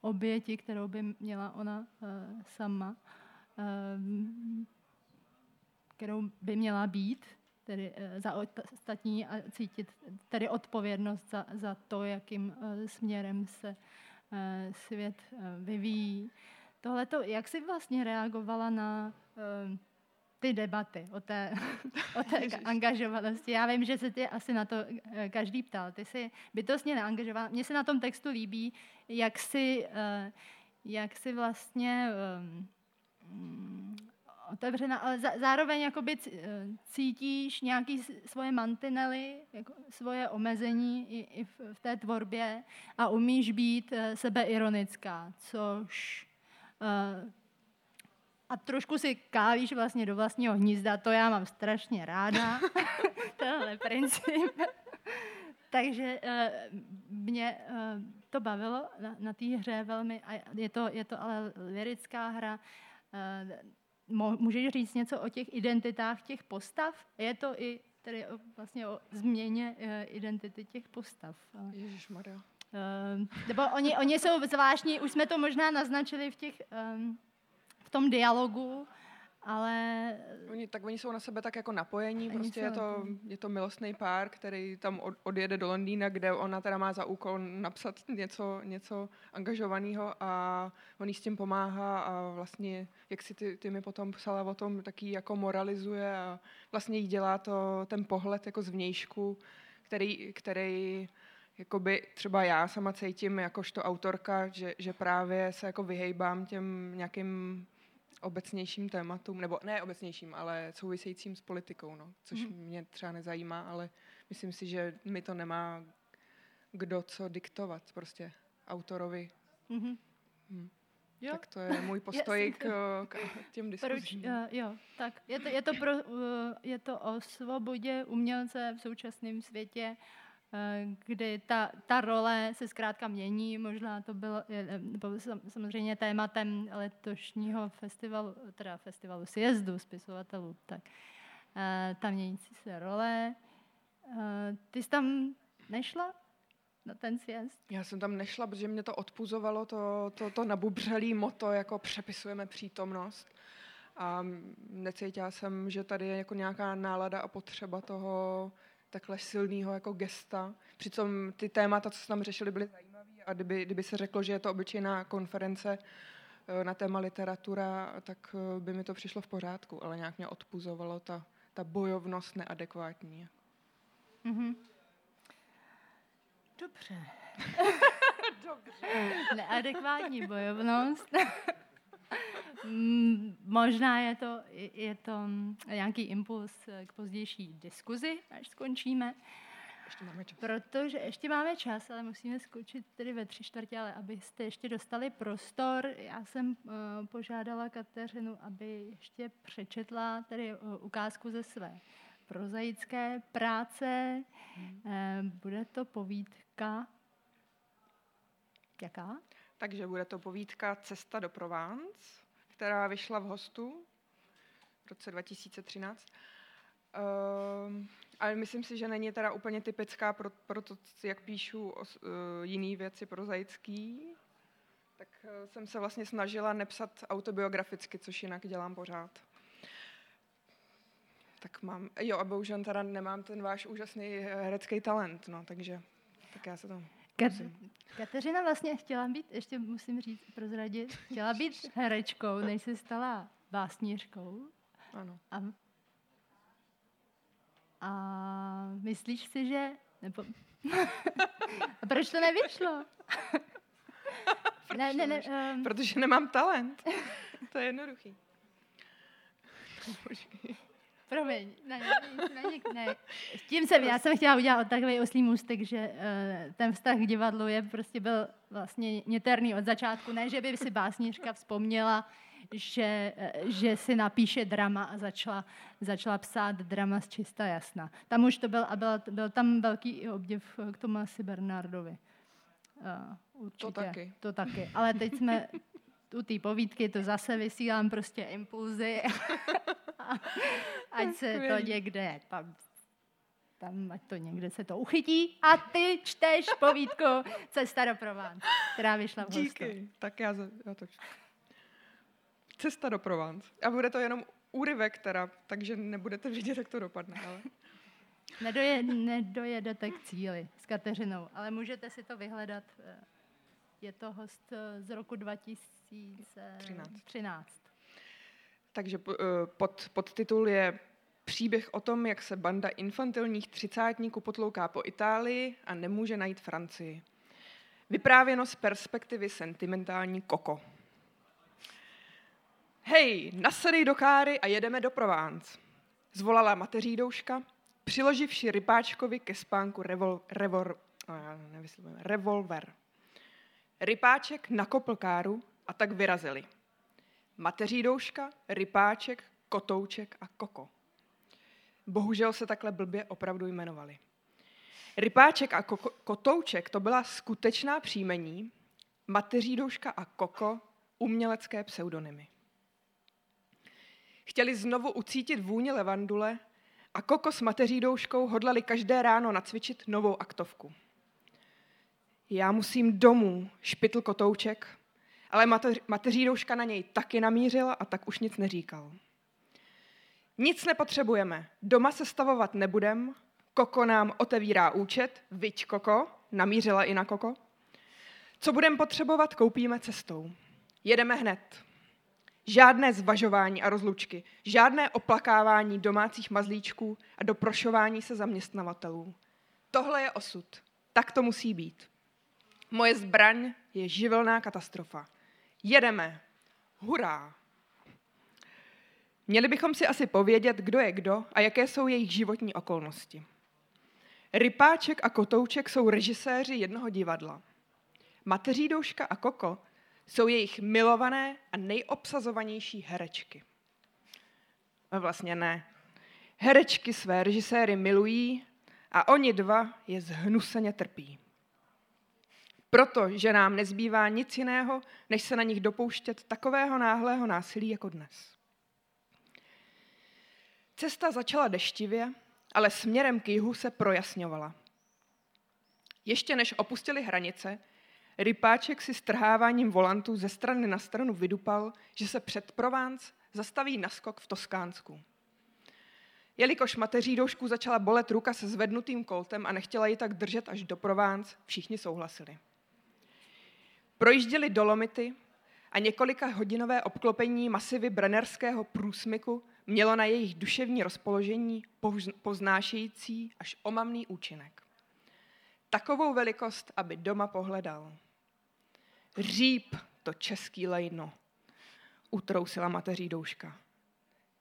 B: oběti, kterou by měla ona uh, sama, uh, kterou by měla být, tedy uh, za ostatní a cítit tedy odpovědnost za, za to, jakým uh, směrem se uh, svět uh, vyvíjí. Tohle to, jak jsi vlastně reagovala na uh, ty debaty o té, <laughs> o té angažovanosti. Já vím, že se ty asi na to eh, každý ptal. Ty jsi bytostně neangažoval. Mně se na tom textu líbí, jak si, eh, jak si vlastně um, otevřena, ale zároveň jakoby cítíš nějaký svoje mantinely, jako svoje omezení i, i v, v té tvorbě a umíš být sebeironická, což a trošku si kávíš vlastně do vlastního hnízda, to já mám strašně ráda, <laughs> tenhle princip. Takže uh, mě uh, to bavilo na, na té hře velmi, a je to, je to ale lirická hra, uh, můžeš říct něco o těch identitách těch postav? Je to i tedy o, vlastně o změně uh, identity těch postav.
A: Ježišmarja.
B: Uh, nebo oni, oni jsou zvláštní, už jsme to možná naznačili v těch um, tom dialogu, ale...
A: Oni, tak oni jsou na sebe tak jako napojení, prostě je to, je to milostný pár, který tam od, odjede do Londýna, kde ona teda má za úkol napsat něco, něco angažovaného a on jí s tím pomáhá a vlastně, jak si ty, ty mi potom psala o tom, taky jako moralizuje a vlastně jí dělá to ten pohled jako zvnějšku, který, který jakoby třeba já sama cítím jakožto autorka, že, že právě se jako vyhejbám těm nějakým obecnějším tématům, nebo ne obecnějším, ale souvisejícím s politikou, no, což mm. mě třeba nezajímá, ale myslím si, že mi to nemá kdo co diktovat prostě autorovi. Mm-hmm. Hmm. Jo. Tak to je <laughs> můj postoj k, k <laughs> těm diskuzím.
B: Proč, uh, jo, tak je to, je, to pro, uh, je to o svobodě umělce v současném světě kdy ta, ta role se zkrátka mění. Možná to bylo bylo samozřejmě tématem letošního festivalu, teda festivalu sjezdu spisovatelů, tak eh, ta měnící se role. Eh, ty jsi tam nešla na ten sjezd?
A: Já jsem tam nešla, protože mě to odpuzovalo, to, to, to nabubřelý moto, jako přepisujeme přítomnost. A necítila jsem, že tady je jako nějaká nálada a potřeba toho takhle silného jako gesta. Přitom ty témata, co se tam řešili, byly zajímavé a kdyby, kdyby se řeklo, že je to obyčejná konference eh, na téma literatura, tak eh, by mi to přišlo v pořádku, ale nějak mě odpuzovalo ta, ta bojovnost neadekvátní. Mm-hmm.
B: Dobře. <laughs> Dobře. Neadekvátní bojovnost. <laughs> Mm, možná je to, je to nějaký impuls k pozdější diskuzi, až skončíme.
A: Ještě máme čas.
B: Protože ještě máme čas, ale musíme skočit tedy ve tři čtvrtě, ale abyste ještě dostali prostor. Já jsem uh, požádala Kateřinu, aby ještě přečetla tedy uh, ukázku ze své prozaické práce. Hmm. Uh, bude to povídka. Jaká?
A: Takže bude to povídka Cesta do Provence která vyšla v hostu v roce 2013. Uh, ale myslím si, že není teda úplně typická pro, pro to, jak píšu o, uh, jiný věci prozaický. Tak uh, jsem se vlastně snažila nepsat autobiograficky, což jinak dělám pořád. Tak mám, jo a bohužel teda nemám ten váš úžasný herecký talent, no, takže tak já se tam
B: Kateřina vlastně chtěla být, ještě musím říct, prozradit, chtěla být <laughs> herečkou, než se stala básnířkou.
A: Ano.
B: A, a myslíš si, že... Nebo, <laughs> a proč to nevyšlo? <laughs>
A: ne, ne, ne, um... Protože nemám talent. To je jednoduchý.
B: Počkej. Promiň, ne, ne, ne, ne. Tím jsem, já jsem chtěla udělat takový oslý můstek, že uh, ten vztah k divadlu je prostě byl vlastně něterný od začátku. Ne, že by si básnířka vzpomněla, že, uh, že si napíše drama a začala, začala psát drama z čista jasna. Tam už to byl, a byl, byl tam velký obdiv k tomu asi Bernardovi.
A: Uh, určitě. To taky.
B: To taky. Ale teď jsme u té povídky, to zase vysílám prostě impulzy. <laughs> <laughs> ať se to někde tam, tam, ať to někde se to uchytí a ty čteš povídku Cesta do Provence, která vyšla v
A: Díky, hostu. tak já, já to čtu. Cesta do Provence. A bude to jenom úryvek teda, takže nebudete vidět, jak to dopadne. Ale...
B: Nedoje, nedojedete k cíli s Kateřinou, ale můžete si to vyhledat. Je to host z roku 2013. 13.
A: Takže eh, pod, podtitul je Příběh o tom, jak se banda infantilních třicátníků potlouká po Itálii a nemůže najít Francii. Vyprávěno z perspektivy sentimentální Koko. Hej, nasedej do káry a jedeme do Provence. Zvolala mateří douška, přiloživši rypáčkovi ke spánku revol, revol, no, revolver. Rypáček nakopl káru a tak vyrazili. Mateřídouška, rypáček, kotouček a koko. Bohužel se takhle blbě opravdu jmenovali. Rypáček a koko, kotouček to byla skutečná příjmení, mateřídouška a koko umělecké pseudonymy. Chtěli znovu ucítit vůni levandule a koko s mateřídouškou hodlali každé ráno nacvičit novou aktovku. Já musím domů, špitl kotouček, ale mateř, mateřídouška na něj taky namířila a tak už nic neříkal. Nic nepotřebujeme, doma se stavovat nebudem, Koko nám otevírá účet, viď Koko, namířila i na Koko. Co budeme potřebovat, koupíme cestou. Jedeme hned. Žádné zvažování a rozlučky, žádné oplakávání domácích mazlíčků a doprošování se zaměstnavatelů. Tohle je osud. Tak to musí být. Moje zbraň je živelná katastrofa. Jedeme. Hurá! Měli bychom si asi povědět, kdo je kdo a jaké jsou jejich životní okolnosti. Rypáček a Kotouček jsou režiséři jednoho divadla. Mateřídouška a Koko jsou jejich milované a nejobsazovanější herečky. No vlastně ne. Herečky své režiséry milují a oni dva je zhnuseně trpí. Protože nám nezbývá nic jiného, než se na nich dopouštět takového náhlého násilí jako dnes. Cesta začala deštivě, ale směrem k jihu se projasňovala. Ještě než opustili hranice, Rypáček si strháváním volantů ze strany na stranu vydupal, že se před Provence zastaví naskok v Toskánsku. Jelikož mateřídoušku začala bolet ruka se zvednutým koltem a nechtěla ji tak držet až do Provence, všichni souhlasili. Projížděli dolomity a několika hodinové obklopení masivy brenerského průsmyku mělo na jejich duševní rozpoložení poznášející až omamný účinek. Takovou velikost, aby doma pohledal. Říp to český lejno, utrousila mateří douška.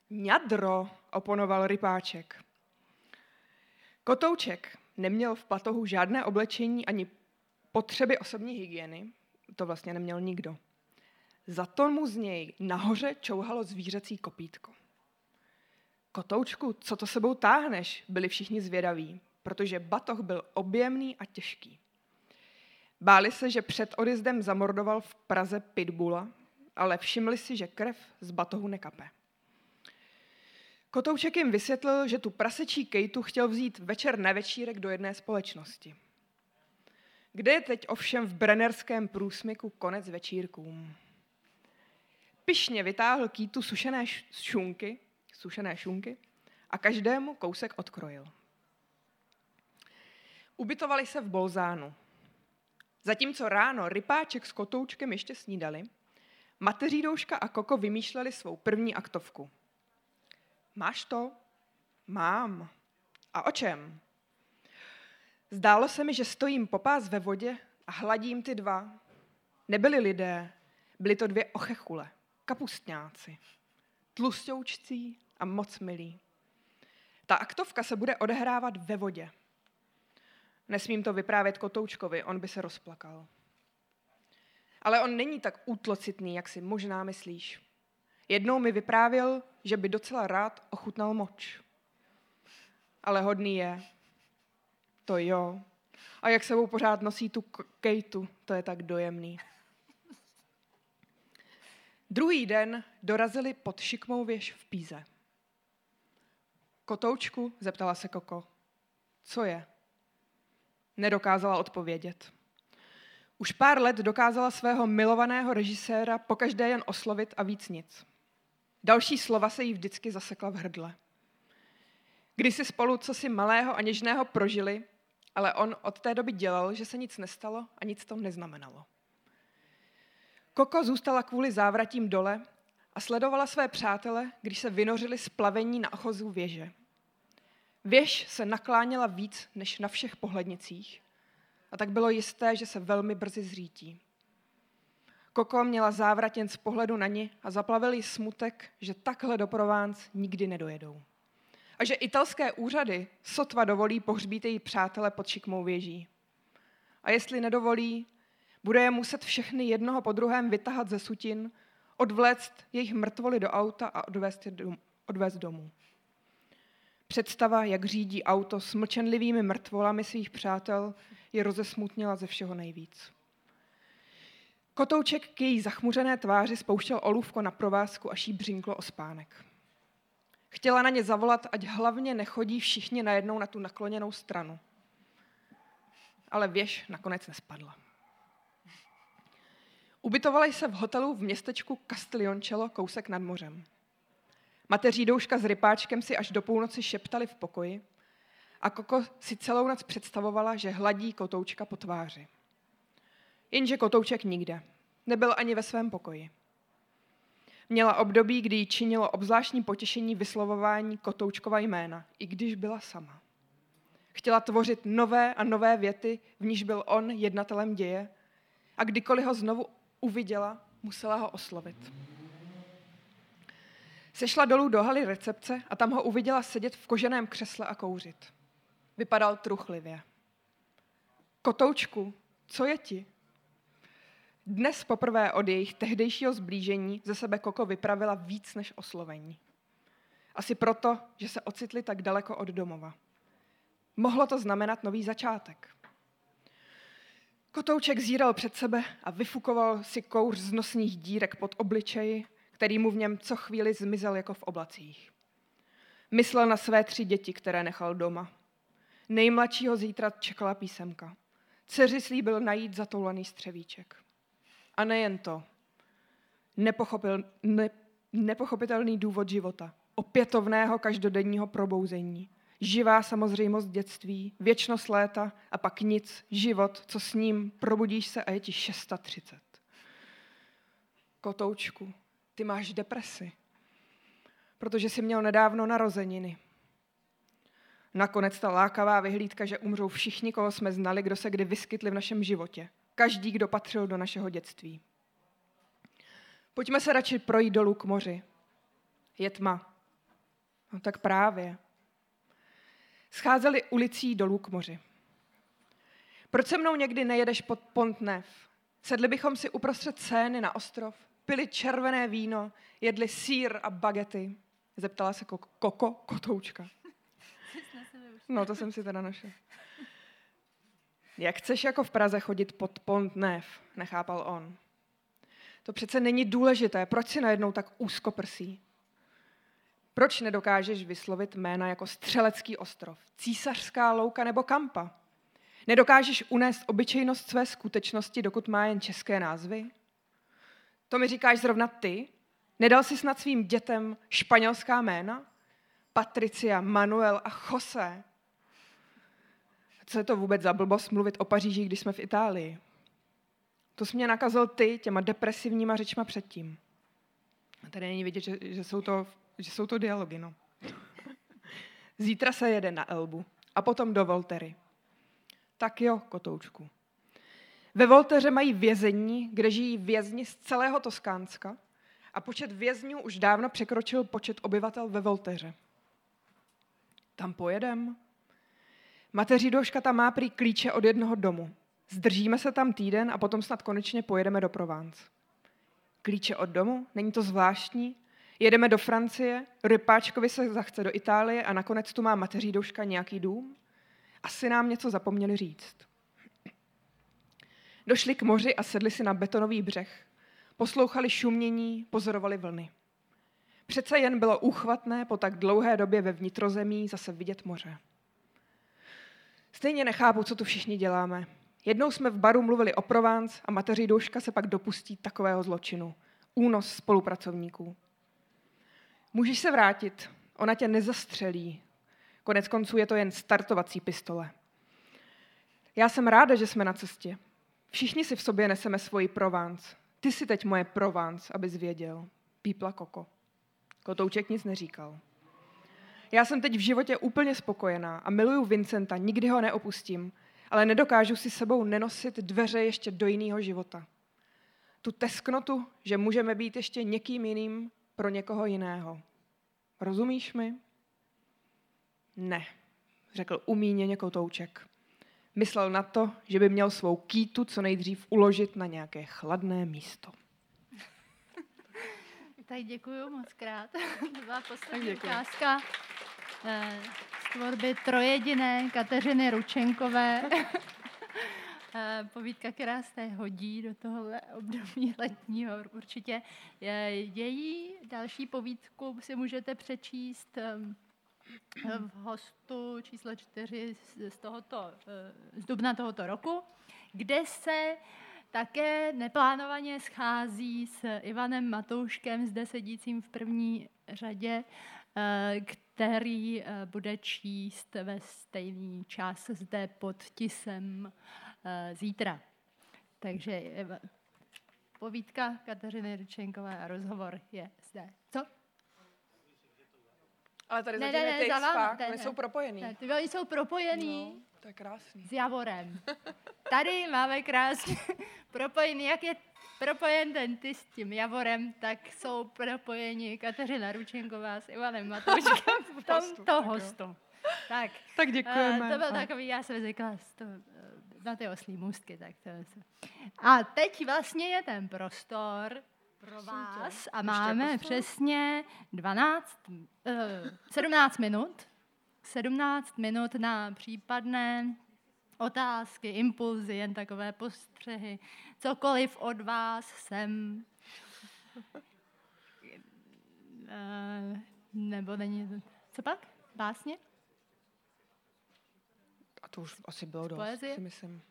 A: Ňadro, oponoval rypáček. Kotouček neměl v patohu žádné oblečení ani potřeby osobní hygieny, to vlastně neměl nikdo. Za to mu z něj nahoře čouhalo zvířecí kopítko. Kotoučku, co to sebou táhneš? Byli všichni zvědaví, protože batoh byl objemný a těžký. Báli se, že před odjezdem zamordoval v Praze pitbula, ale všimli si, že krev z batohu nekape. Kotouček jim vysvětlil, že tu prasečí kejtu chtěl vzít večer na večírek do jedné společnosti. Kde je teď ovšem v brenerském průsmyku konec večírkům? Pišně vytáhl kýtu sušené šunky sušené šunky a každému kousek odkrojil. Ubytovali se v Bolzánu. Zatímco ráno rypáček s kotoučkem ještě snídali, mateřídouška a Koko vymýšleli svou první aktovku. Máš to? Mám. A o čem? Zdálo se mi, že stojím popás ve vodě a hladím ty dva. Nebyli lidé, byli to dvě ochechule, kapustňáci, tlustoučcí a moc milý. Ta aktovka se bude odehrávat ve vodě. Nesmím to vyprávět Kotoučkovi, on by se rozplakal. Ale on není tak útlocitný, jak si možná myslíš. Jednou mi vyprávěl, že by docela rád ochutnal moč. Ale hodný je. To jo. A jak sebou pořád nosí tu kejtu, to je tak dojemný. Druhý den dorazili pod šikmou věž v Píze. Kotoučku, zeptala se Koko. Co je? Nedokázala odpovědět. Už pár let dokázala svého milovaného režiséra pokaždé jen oslovit a víc nic. Další slova se jí vždycky zasekla v hrdle. Když si spolu co si malého a něžného prožili, ale on od té doby dělal, že se nic nestalo a nic to neznamenalo. Koko zůstala kvůli závratím dole a sledovala své přátele, když se vynořili z plavení na ochozu věže. Věž se nakláněla víc než na všech pohlednicích a tak bylo jisté, že se velmi brzy zřítí. Koko měla závrat jen z pohledu na ní a zaplavil jí smutek, že takhle do Provence nikdy nedojedou. A že italské úřady sotva dovolí pohřbít její přátele pod šikmou věží. A jestli nedovolí, bude je muset všechny jednoho po druhém vytahat ze sutin, odvléct jejich mrtvoly do auta a odvést dom, odvést domů. Představa, jak řídí auto s mlčenlivými mrtvolami svých přátel, je rozesmutnila ze všeho nejvíc. Kotouček k její zachmuřené tváři spouštěl olůvko na provázku, až jí břinklo o spánek. Chtěla na ně zavolat, ať hlavně nechodí všichni najednou na tu nakloněnou stranu. Ale věž nakonec nespadla. Ubytovali se v hotelu v městečku Castiglioncello, kousek nad mořem. Mateří douška s rypáčkem si až do půlnoci šeptali v pokoji a Koko si celou noc představovala, že hladí kotoučka po tváři. Jenže kotouček nikde. Nebyl ani ve svém pokoji. Měla období, kdy jí činilo obzvláštní potěšení vyslovování kotoučkova jména, i když byla sama. Chtěla tvořit nové a nové věty, v níž byl on jednatelem děje a kdykoliv ho znovu uviděla, musela ho oslovit. Sešla dolů do haly recepce a tam ho uviděla sedět v koženém křesle a kouřit. Vypadal truchlivě. Kotoučku, co je ti? Dnes poprvé od jejich tehdejšího zblížení ze sebe Koko vypravila víc než oslovení. Asi proto, že se ocitli tak daleko od domova. Mohlo to znamenat nový začátek. Kotouček zíral před sebe a vyfukoval si kouř z nosních dírek pod obličeji, který mu v něm co chvíli zmizel jako v oblacích. Myslel na své tři děti, které nechal doma. Nejmladšího zítra čekala písemka. Dceři slíbil najít zatoulaný střevíček. A nejen to. Nepochopil, ne, nepochopitelný důvod života. Opětovného každodenního probouzení. Živá samozřejmost dětství, věčnost léta a pak nic, život, co s ním, probudíš se a je ti 630. Kotoučku, ty máš depresi, protože jsi měl nedávno narozeniny. Nakonec ta lákavá vyhlídka, že umřou všichni, koho jsme znali, kdo se kdy vyskytli v našem životě. Každý, kdo patřil do našeho dětství. Pojďme se radši projít dolů k moři. Je tma. No tak právě. Scházeli ulicí dolů k moři. Proč se mnou někdy nejedeš pod Pontnev? Sedli bychom si uprostřed scény na ostrov, pili červené víno, jedli sír a bagety. Zeptala se Koko, Koko kotoučka. <laughs> No, to jsem si teda našel. Jak chceš jako v Praze chodit pod Pont Nev, nechápal on. To přece není důležité. Proč si najednou tak úzkoprsí? Proč nedokážeš vyslovit jména jako Střelecký ostrov, Císařská louka nebo Kampa? Nedokážeš unést obyčejnost své skutečnosti, dokud má jen české názvy? To mi říkáš zrovna ty? Nedal jsi snad svým dětem španělská jména? Patricia, Manuel a Jose. Co je to vůbec za blbost mluvit o Paříži, když jsme v Itálii? To jsi mě nakazil ty těma depresivníma řečma předtím. A tady není vidět, že, že, jsou, to, že jsou to dialogy. No. <laughs> Zítra se jede na Elbu a potom do Voltery. Tak jo, kotoučku. Ve Volteře mají vězení, kde žijí vězni z celého Toskánska a počet vězňů už dávno překročil počet obyvatel ve Volteře. Tam pojedem? Mateřídoška tam má prý klíče od jednoho domu. Zdržíme se tam týden a potom snad konečně pojedeme do Provence. Klíče od domu? Není to zvláštní? Jedeme do Francie, Rypáčkovi se zachce do Itálie a nakonec tu má mateřídoška nějaký dům? Asi nám něco zapomněli říct. Došli k moři a sedli si na betonový břeh. Poslouchali šumění, pozorovali vlny. Přece jen bylo úchvatné po tak dlouhé době ve vnitrozemí zase vidět moře. Stejně nechápu, co tu všichni děláme. Jednou jsme v baru mluvili o Provence a mateří douška se pak dopustí takového zločinu. Únos spolupracovníků. Můžeš se vrátit, ona tě nezastřelí. Konec konců je to jen startovací pistole. Já jsem ráda, že jsme na cestě. Všichni si v sobě neseme svoji Provence. Ty si teď moje Provence, abys věděl. Pípla Koko. Kotouček nic neříkal. Já jsem teď v životě úplně spokojená a miluju Vincenta, nikdy ho neopustím, ale nedokážu si sebou nenosit dveře ještě do jiného života. Tu tesknotu, že můžeme být ještě někým jiným pro někoho jiného. Rozumíš mi? Ne, řekl umíněně kotouček. Myslel na to, že by měl svou kýtu co nejdřív uložit na nějaké chladné místo.
B: Tak děkuji moc krát. <laughs> to byla poslední ukázka eh, z tvorby trojediné Kateřiny Ručenkové. <laughs> Eh, povídka, která se hodí do tohohle období letního určitě. Její další povídku si můžete přečíst ehm, v hostu číslo čtyři z, tohoto, eh, z dubna tohoto roku, kde se také neplánovaně schází s Ivanem Matouškem, zde sedícím v první řadě, eh, který bude číst ve stejný čas zde pod tisem Eh, zítra. Takže eh, povídka Kateřiny Ryčenkové a rozhovor je zde. Co?
A: Ale tady ne, ne, ne, za váma, ne, jsou propojený. Ne,
B: ty jsou propojený. No,
A: to je krásný.
B: S Javorem. Tady máme krásně <laughs> propojený, jak je propojen ten ty s tím Javorem, tak jsou propojeni Kateřina Ručenková s Ivanem Matouškem <laughs> v tomto hostu. Tak,
A: tak děkujeme.
B: Uh, to byl takový, já jsem zvykla to, na ty oslí můstky. Tak to je. A teď vlastně je ten prostor pro vás a máme přesně 12, uh, 17 minut. 17 minut na případné otázky, impulzy, jen takové postřehy, cokoliv od vás jsem. Uh, nebo není... Co pak? Básně?
A: to už asi bylo dost, Poezie? si myslím.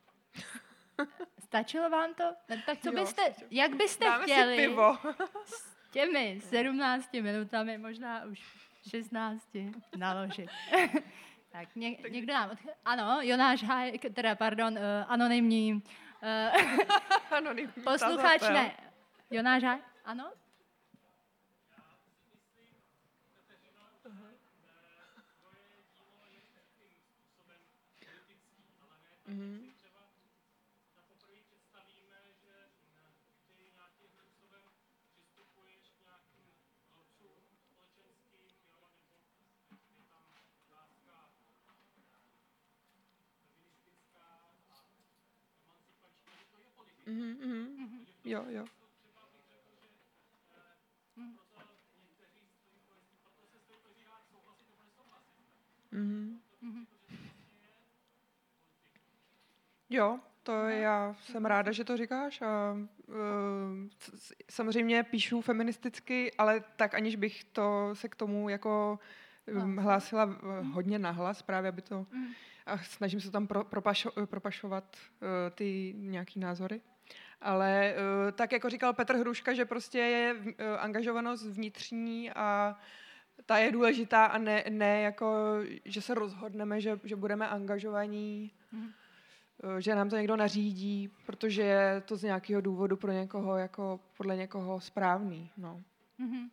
A: <laughs>
B: Stačilo vám to? No, tak co byste, jo, jak byste
A: Dáme
B: chtěli
A: si pivo.
B: s těmi 17 minutami, možná už 16 naložit? <laughs> tak ně, někdo nám... Odchy... Ano, Jonáš Haj, teda pardon, uh, anonymní... Uh, <laughs> anonymní posluchač, ne. Jonáš Haj, ano? Mm-hmm. Mm-hmm, mm-hmm. Jo, jo. Mm-hmm. Jo, to no. já jsem ráda, že to říkáš a uh, samozřejmě píšu feministicky, ale tak aniž bych to se k tomu jako um, hlásila uh, hodně nahlas, právě aby to mm. a snažím se tam pro, propašo, propašovat uh, ty nějaký názory. Ale uh, tak jako říkal Petr Hruška, že prostě je uh, angažovanost vnitřní a ta je důležitá a ne, ne jako, že se rozhodneme, že, že budeme angažovaní mm Eh, že nám to někdo nařídí, protože je to z nějakého důvodu pro někoho jako podle někoho správný. No. Mm-hmm.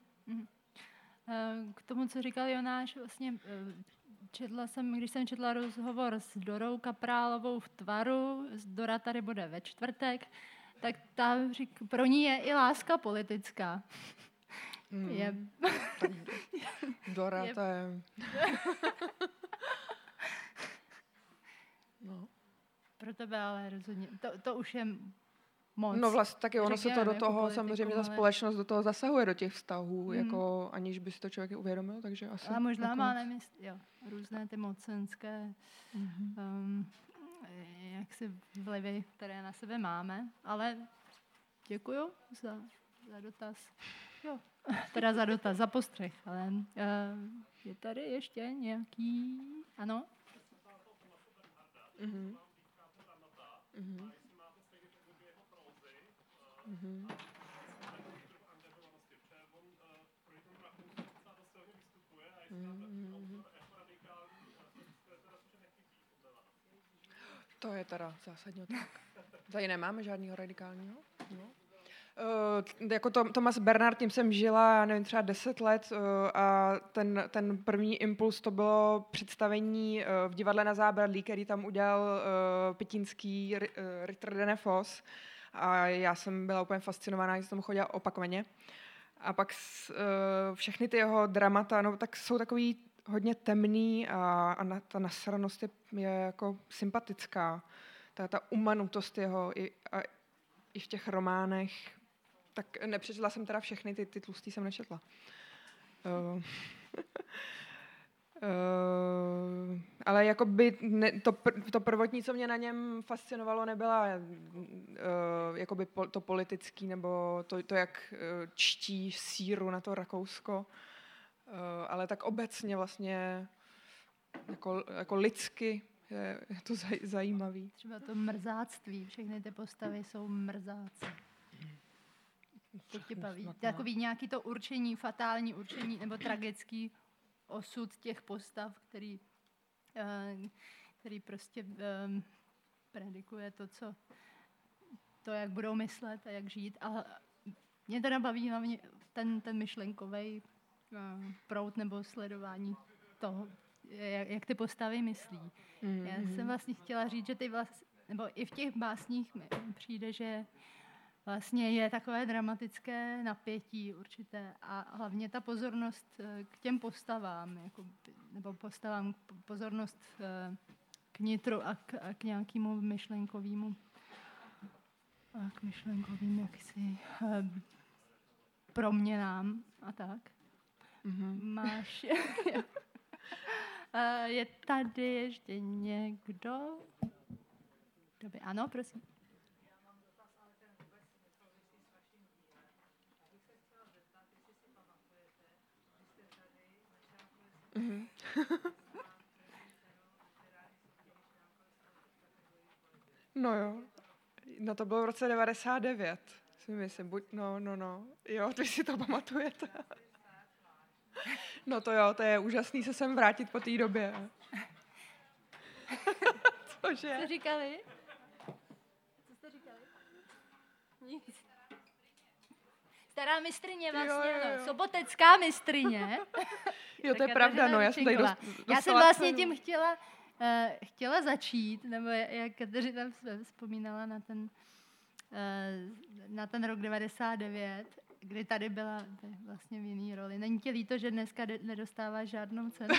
B: K tomu, co říkal Jonáš, vlastně eh, četla jsem, když jsem četla rozhovor s Dorou Kaprálovou v Tvaru, Dora tady bude ve čtvrtek, tak ta řík, pro ní je i láska politická.
A: Mm. Je... Dora, je... to je...
B: no pro tebe, ale rozhodně. To, to už je moc.
A: No vlastně taky ono se to do toho, politiku, samozřejmě ta společnost do toho zasahuje, do těch vztahů, mm. jako aniž by si to člověk uvědomil, takže asi...
B: Ale možná má nemysl, jo, různé ty mocenské mm-hmm. um, jaksi vlivy, které na sebe máme, ale děkuju za, za dotaz. Jo, <laughs> teda za dotaz, za postřeh, ale uh, je tady ještě nějaký, ano? Mm-hmm. Mm-hmm. To je teda zásadně tak. Tady nemáme žádného radikálního. No. Uh, jako to, Thomas Bernard, tím jsem žila, já nevím, třeba deset let uh, a ten, ten první impuls to bylo představení uh, v divadle na zábradlí, který tam udělal uh, Pitínský uh, Ritter de Nefos a já jsem byla úplně fascinovaná, jsem tam chodila opakovaně. A pak uh, všechny ty jeho dramata, no tak jsou takový hodně temný a, a na, ta nasranost je, je jako sympatická. Ta, ta umanutost jeho i, a, i v těch románech
A: tak nepřečetla jsem teda všechny, ty, ty tlustý jsem nečetla. Uh, <laughs> Uh, ale jako by ne, to, pr, to prvotní, co mě na něm fascinovalo, nebyla uh, jakoby po, to politický nebo to, to jak uh, čtí síru na to Rakousko, uh, ale tak obecně vlastně jako, jako lidsky je, je to zaj, zajímavý.
B: Třeba to mrzáctví, všechny ty postavy jsou mrzáci. To tě baví. Takový nějaký to určení, fatální určení nebo tragický osud těch postav, který, eh, který prostě um, predikuje to, co to, jak budou myslet a jak žít. A mě teda baví hlavně ten, ten myšlenkový uh, eh, prout nebo sledování toho, jak, jak ty postavy myslí. Mm-hmm. Já jsem mhm. vlastně chtěla říct, že ty vlastně, nebo i v těch básních mi přijde, že vlastně je takové dramatické napětí určité a hlavně ta pozornost eh, k těm postavám, jako, nebo postavám pozornost eh, k nitru a k, a k nějakému myšlenkovému a k myšlenkovým jaksi eh, proměnám a tak. Mm-hmm. Máš... <laughs> je tady ještě někdo? Kdo by... Ano, prosím.
A: Mm-hmm. <laughs> no jo. No to bylo v roce 99, si myslím. Buď, no, no, no. Jo, ty si to pamatujete. <laughs> No to jo, to je úžasný se sem vrátit po té době. <laughs>
B: Cože? Co jste říkali? Co jste říkali? Nic stará mistrině vlastně, jo, jo, jo. no, sobotecká mistrině. <laughs> <laughs>
A: jo, to je pravda, no, já jsem tady dost,
B: Já jsem vlastně tím chtěla, uh, chtěla začít, nebo jak Kateřina vzpomínala na ten, uh, na ten rok 99, kdy tady byla vlastně v jiný roli. Není ti líto, že dneska nedostává žádnou cenu?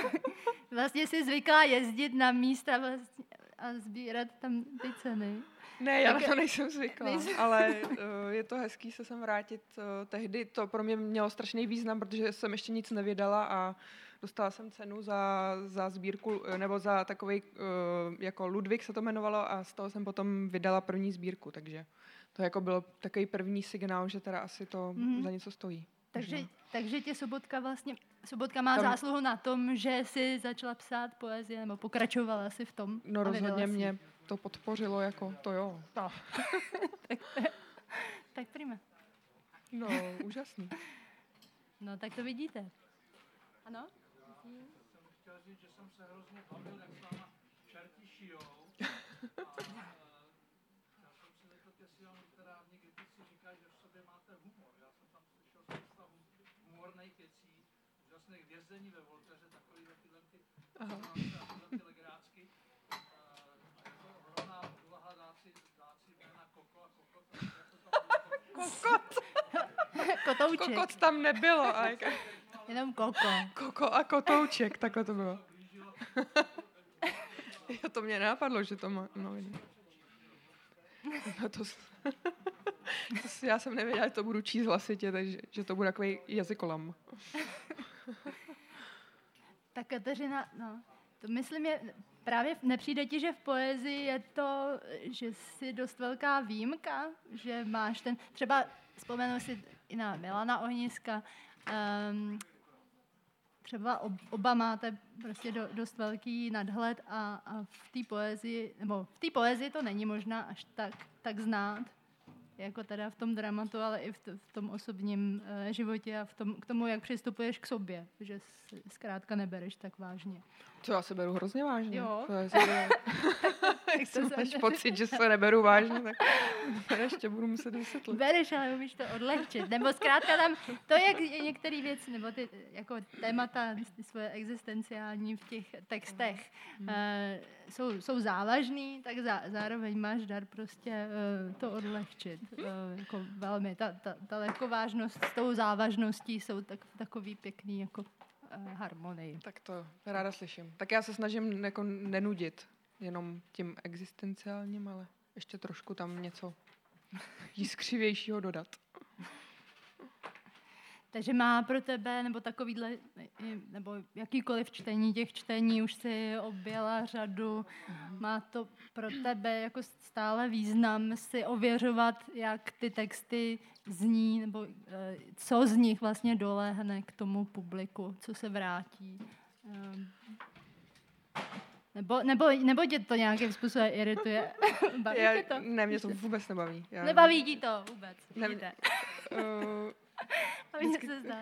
B: <laughs> vlastně si zvykla jezdit na místa vlastně a sbírat tam ty ceny.
A: Ne, já na to nejsem zvyklá, nejsem. ale uh, je to hezký se sem vrátit. Uh, tehdy to pro mě mělo strašný význam, protože jsem ještě nic nevědala a dostala jsem cenu za, za sbírku, eh, nebo za takový, uh, jako Ludvík se to jmenovalo a z toho jsem potom vydala první sbírku, takže to jako bylo takový první signál, že teda asi to mm. za něco stojí.
B: Takže, takže tě Sobotka vlastně, Sobotka má tam, zásluhu na tom, že si začala psát poezie, nebo pokračovala si v tom.
A: No rozhodně mě to podpořilo, jako to jo. <laughs>
B: No. tak, tak prima.
A: No, úžasný.
B: No, tak to vidíte. Ano?
D: Já jsem chtěl říct, že jsem se hrozně bavil, jak s váma čerti šijou. A, já jsem si řekl Sionu, která mě kritici říkají, že v sobě máte humor. Já jsem tam slyšel spousta humorných věcí, úžasných vězení ve Volteře, takový tyhle ty, tyhle ty
A: Kokot. <laughs>
B: Kotouček.
A: Kokot tam nebylo.
B: Jenom koko.
A: Koko a kotouček, takhle to bylo. <laughs> jo, to mě nápadlo, že to má... No, no to, <laughs> to, já jsem nevěděla, že to budu číst hlasitě, takže že to bude takový jazykolam.
B: tak Kateřina, no, to myslím je, právě nepřijde ti, že v poezii je to, že jsi dost velká výjimka, že máš ten, třeba vzpomenu si i na Milana Ohniska, um, třeba oba máte prostě do, dost velký nadhled a, a v té poezii, nebo v té poezii to není možná až tak, tak znát, jako teda v tom dramatu, ale i v, t- v tom osobním uh, životě a v tom, k tomu, jak přistupuješ k sobě, že zkrátka nebereš tak vážně.
A: To já se beru hrozně vážně.
B: Jo.
A: To je, <laughs> Jak jsem máš pocit, že se neberu vážně, tak ještě budu muset vysvětlit.
B: Bereš, ale umíš to odlehčit. Nebo zkrátka tam to, jak některé věci, nebo ty jako témata ty svoje existenciální v těch textech hmm. uh, jsou, jsou závažný, tak zá, zároveň máš dar prostě uh, to odlehčit. Uh, jako velmi. Ta, ta, ta lehkovážnost s tou závažností jsou tak, takový pěkný jako harmonii.
A: Tak to ráda slyším. Tak já se snažím jako nenudit jenom tím existenciálním, ale ještě trošku tam něco jiskřivějšího dodat.
B: Takže má pro tebe, nebo takovýhle, nebo jakýkoliv čtení těch čtení, už si objela řadu, má to pro tebe jako stále význam si ověřovat, jak ty texty zní, nebo eh, co z nich vlastně dolehne k tomu publiku, co se vrátí. Ehm, nebo, nebo, nebo tě to nějakým způsobem irituje? <laughs>
A: Baví Já, tě to? Ne, mě to vůbec nebaví.
B: Já Nebaví ti to vůbec? Ne, uh, <laughs> <laughs> A mně se zdá,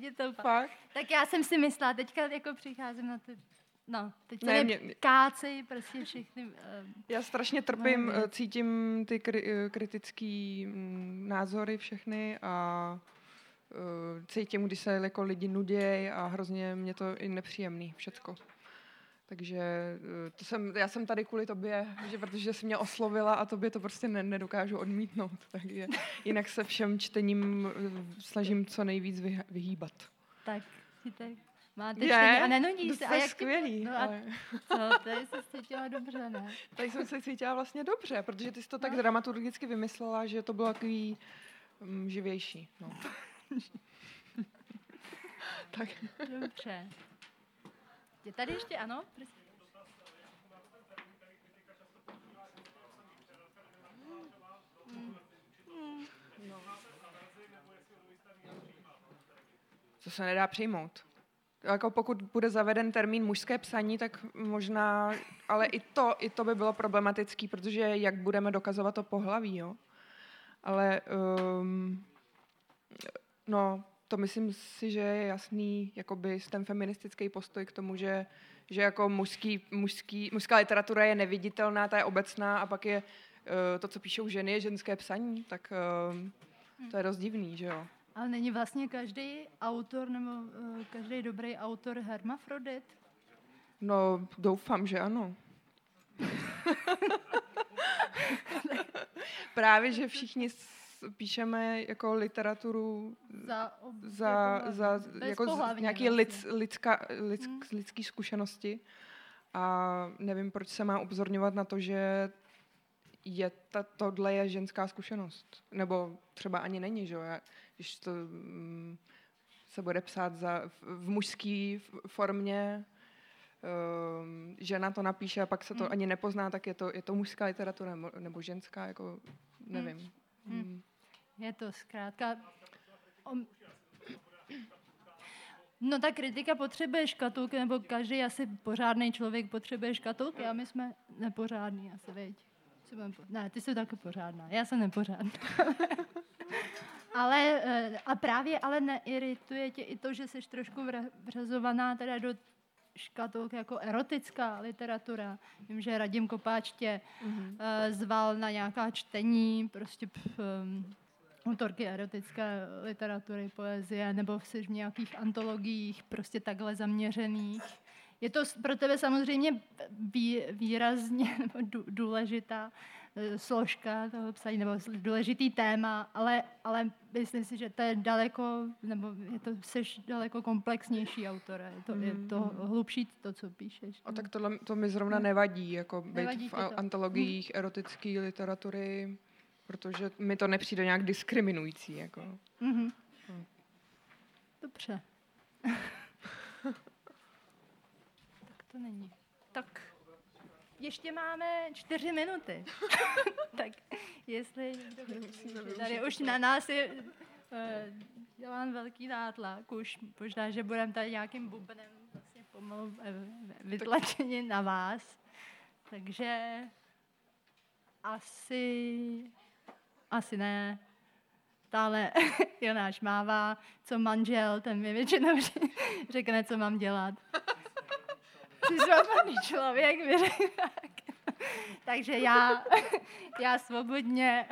B: že, <laughs> to
A: fakt.
B: Tak já jsem si myslela, teďka jako přicházím na ty No, teď ne, mě, kácej prostě všechny. Uh,
A: já strašně trpím, no, cítím ty kri, kritické mm, názory všechny a uh, cítím, když se jako lidi nudějí a hrozně mě to i nepříjemný všecko. Takže eh, to jsem, já jsem tady kvůli tobě, že protože jsi mě oslovila a tobě to prostě ne, nedokážu odmítnout. <laughs> Takže jinak se všem čtením eh, snažím co nejvíc vyhýbat.
B: Tak, tak. Máte je, a nenudí
A: se. A jak skvělý.
B: No a co, tady se cítila dobře, ne? <laughs>
A: Tady jsem se cítila vlastně dobře, protože ty jsi to tak no. dramaturgicky vymyslela, že to bylo takový um, živější. No. <laughs>
B: tak. Dobře. Je tady ještě, ano?
A: Co se nedá přijmout. Jako pokud bude zaveden termín mužské psaní, tak možná, ale i to, i to by bylo problematický, protože jak budeme dokazovat to pohlaví, jo? Ale um, no, to myslím si, že je jasný jakoby ten feministický postoj k tomu, že, že jako mužský, mužský, mužská literatura je neviditelná, ta je obecná a pak je uh, to, co píšou ženy, je ženské psaní, tak uh, to je dost divný, že jo.
B: Ale není vlastně každý autor nebo uh, každý dobrý autor hermafrodit?
A: No, doufám, že ano. <laughs> Právě, že všichni píšeme jako literaturu
B: za,
A: za, za jako nějaké lid, lidská, lidsk, hmm. lidský zkušenosti a nevím, proč se má upozorňovat na to, že je ta, tohle je ženská zkušenost. Nebo třeba ani není, že jo? Když to mm, se bude psát za, v, v mužské formě, um, žena to napíše a pak se to hmm. ani nepozná, tak je to, je to mužská literatura nebo, nebo ženská, jako nevím. Hmm. Hmm.
B: Je to zkrátka... Om... No ta kritika potřebuje škatulky, nebo každý asi pořádný člověk potřebuje škatulky a my jsme nepořádní asi, veď. Ne, ty jsi taky pořádná, já jsem nepořádná. <laughs> ale, eh, a právě ale neirituje tě i to, že jsi trošku vřazovaná teda do škatulky jako erotická literatura. Vím, že Radim Kopáč tě mm-hmm. zval na nějaká čtení, prostě um, autorky erotické literatury, poezie, nebo jsi v nějakých antologiích prostě takhle zaměřených. Je to pro tebe samozřejmě výrazně <laughs> nebo důležitá eh, složka toho psaní, nebo důležitý téma, ale, ale myslím si, že to je daleko, nebo je to, jsi daleko komplexnější autor, je to, je to mm-hmm. hlubší to, co píšeš.
A: A tak tohle, to mi zrovna nevadí, jako být v to. antologiích erotické literatury, protože mi to nepřijde nějak diskriminující. Jako. Mm-hmm.
B: Hmm. Dobře. <laughs> tak to není. Tak ještě máme čtyři minuty. <laughs> tak jestli tady už na nás je uh, dělán velký nátlak, už možná, že budeme tady nějakým bubnem vlastně pomalu eh, vytlačeni na vás. Takže asi asi ne. Stále <laughs> Jonáš mává, co manžel, ten mi většinou <laughs> řekne, co mám dělat. Jsi svobodný člověk, mi <laughs> Takže já, já svobodně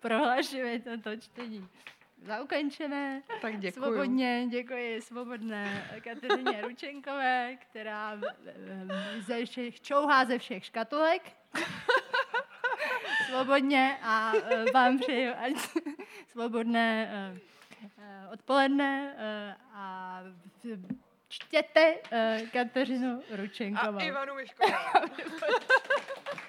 B: prohlašuji toto čtení za ukončené.
A: Tak děkuji.
B: Svobodně děkuji svobodné Kateřině Ručenkové, která ze všech, čouhá ze všech škatulek svobodně a uh, vám přeju ať <laughs> svobodné uh, odpoledne uh, a čtěte Kateřinu Ručenkovou.
A: A Ivanu Miškovou. <laughs>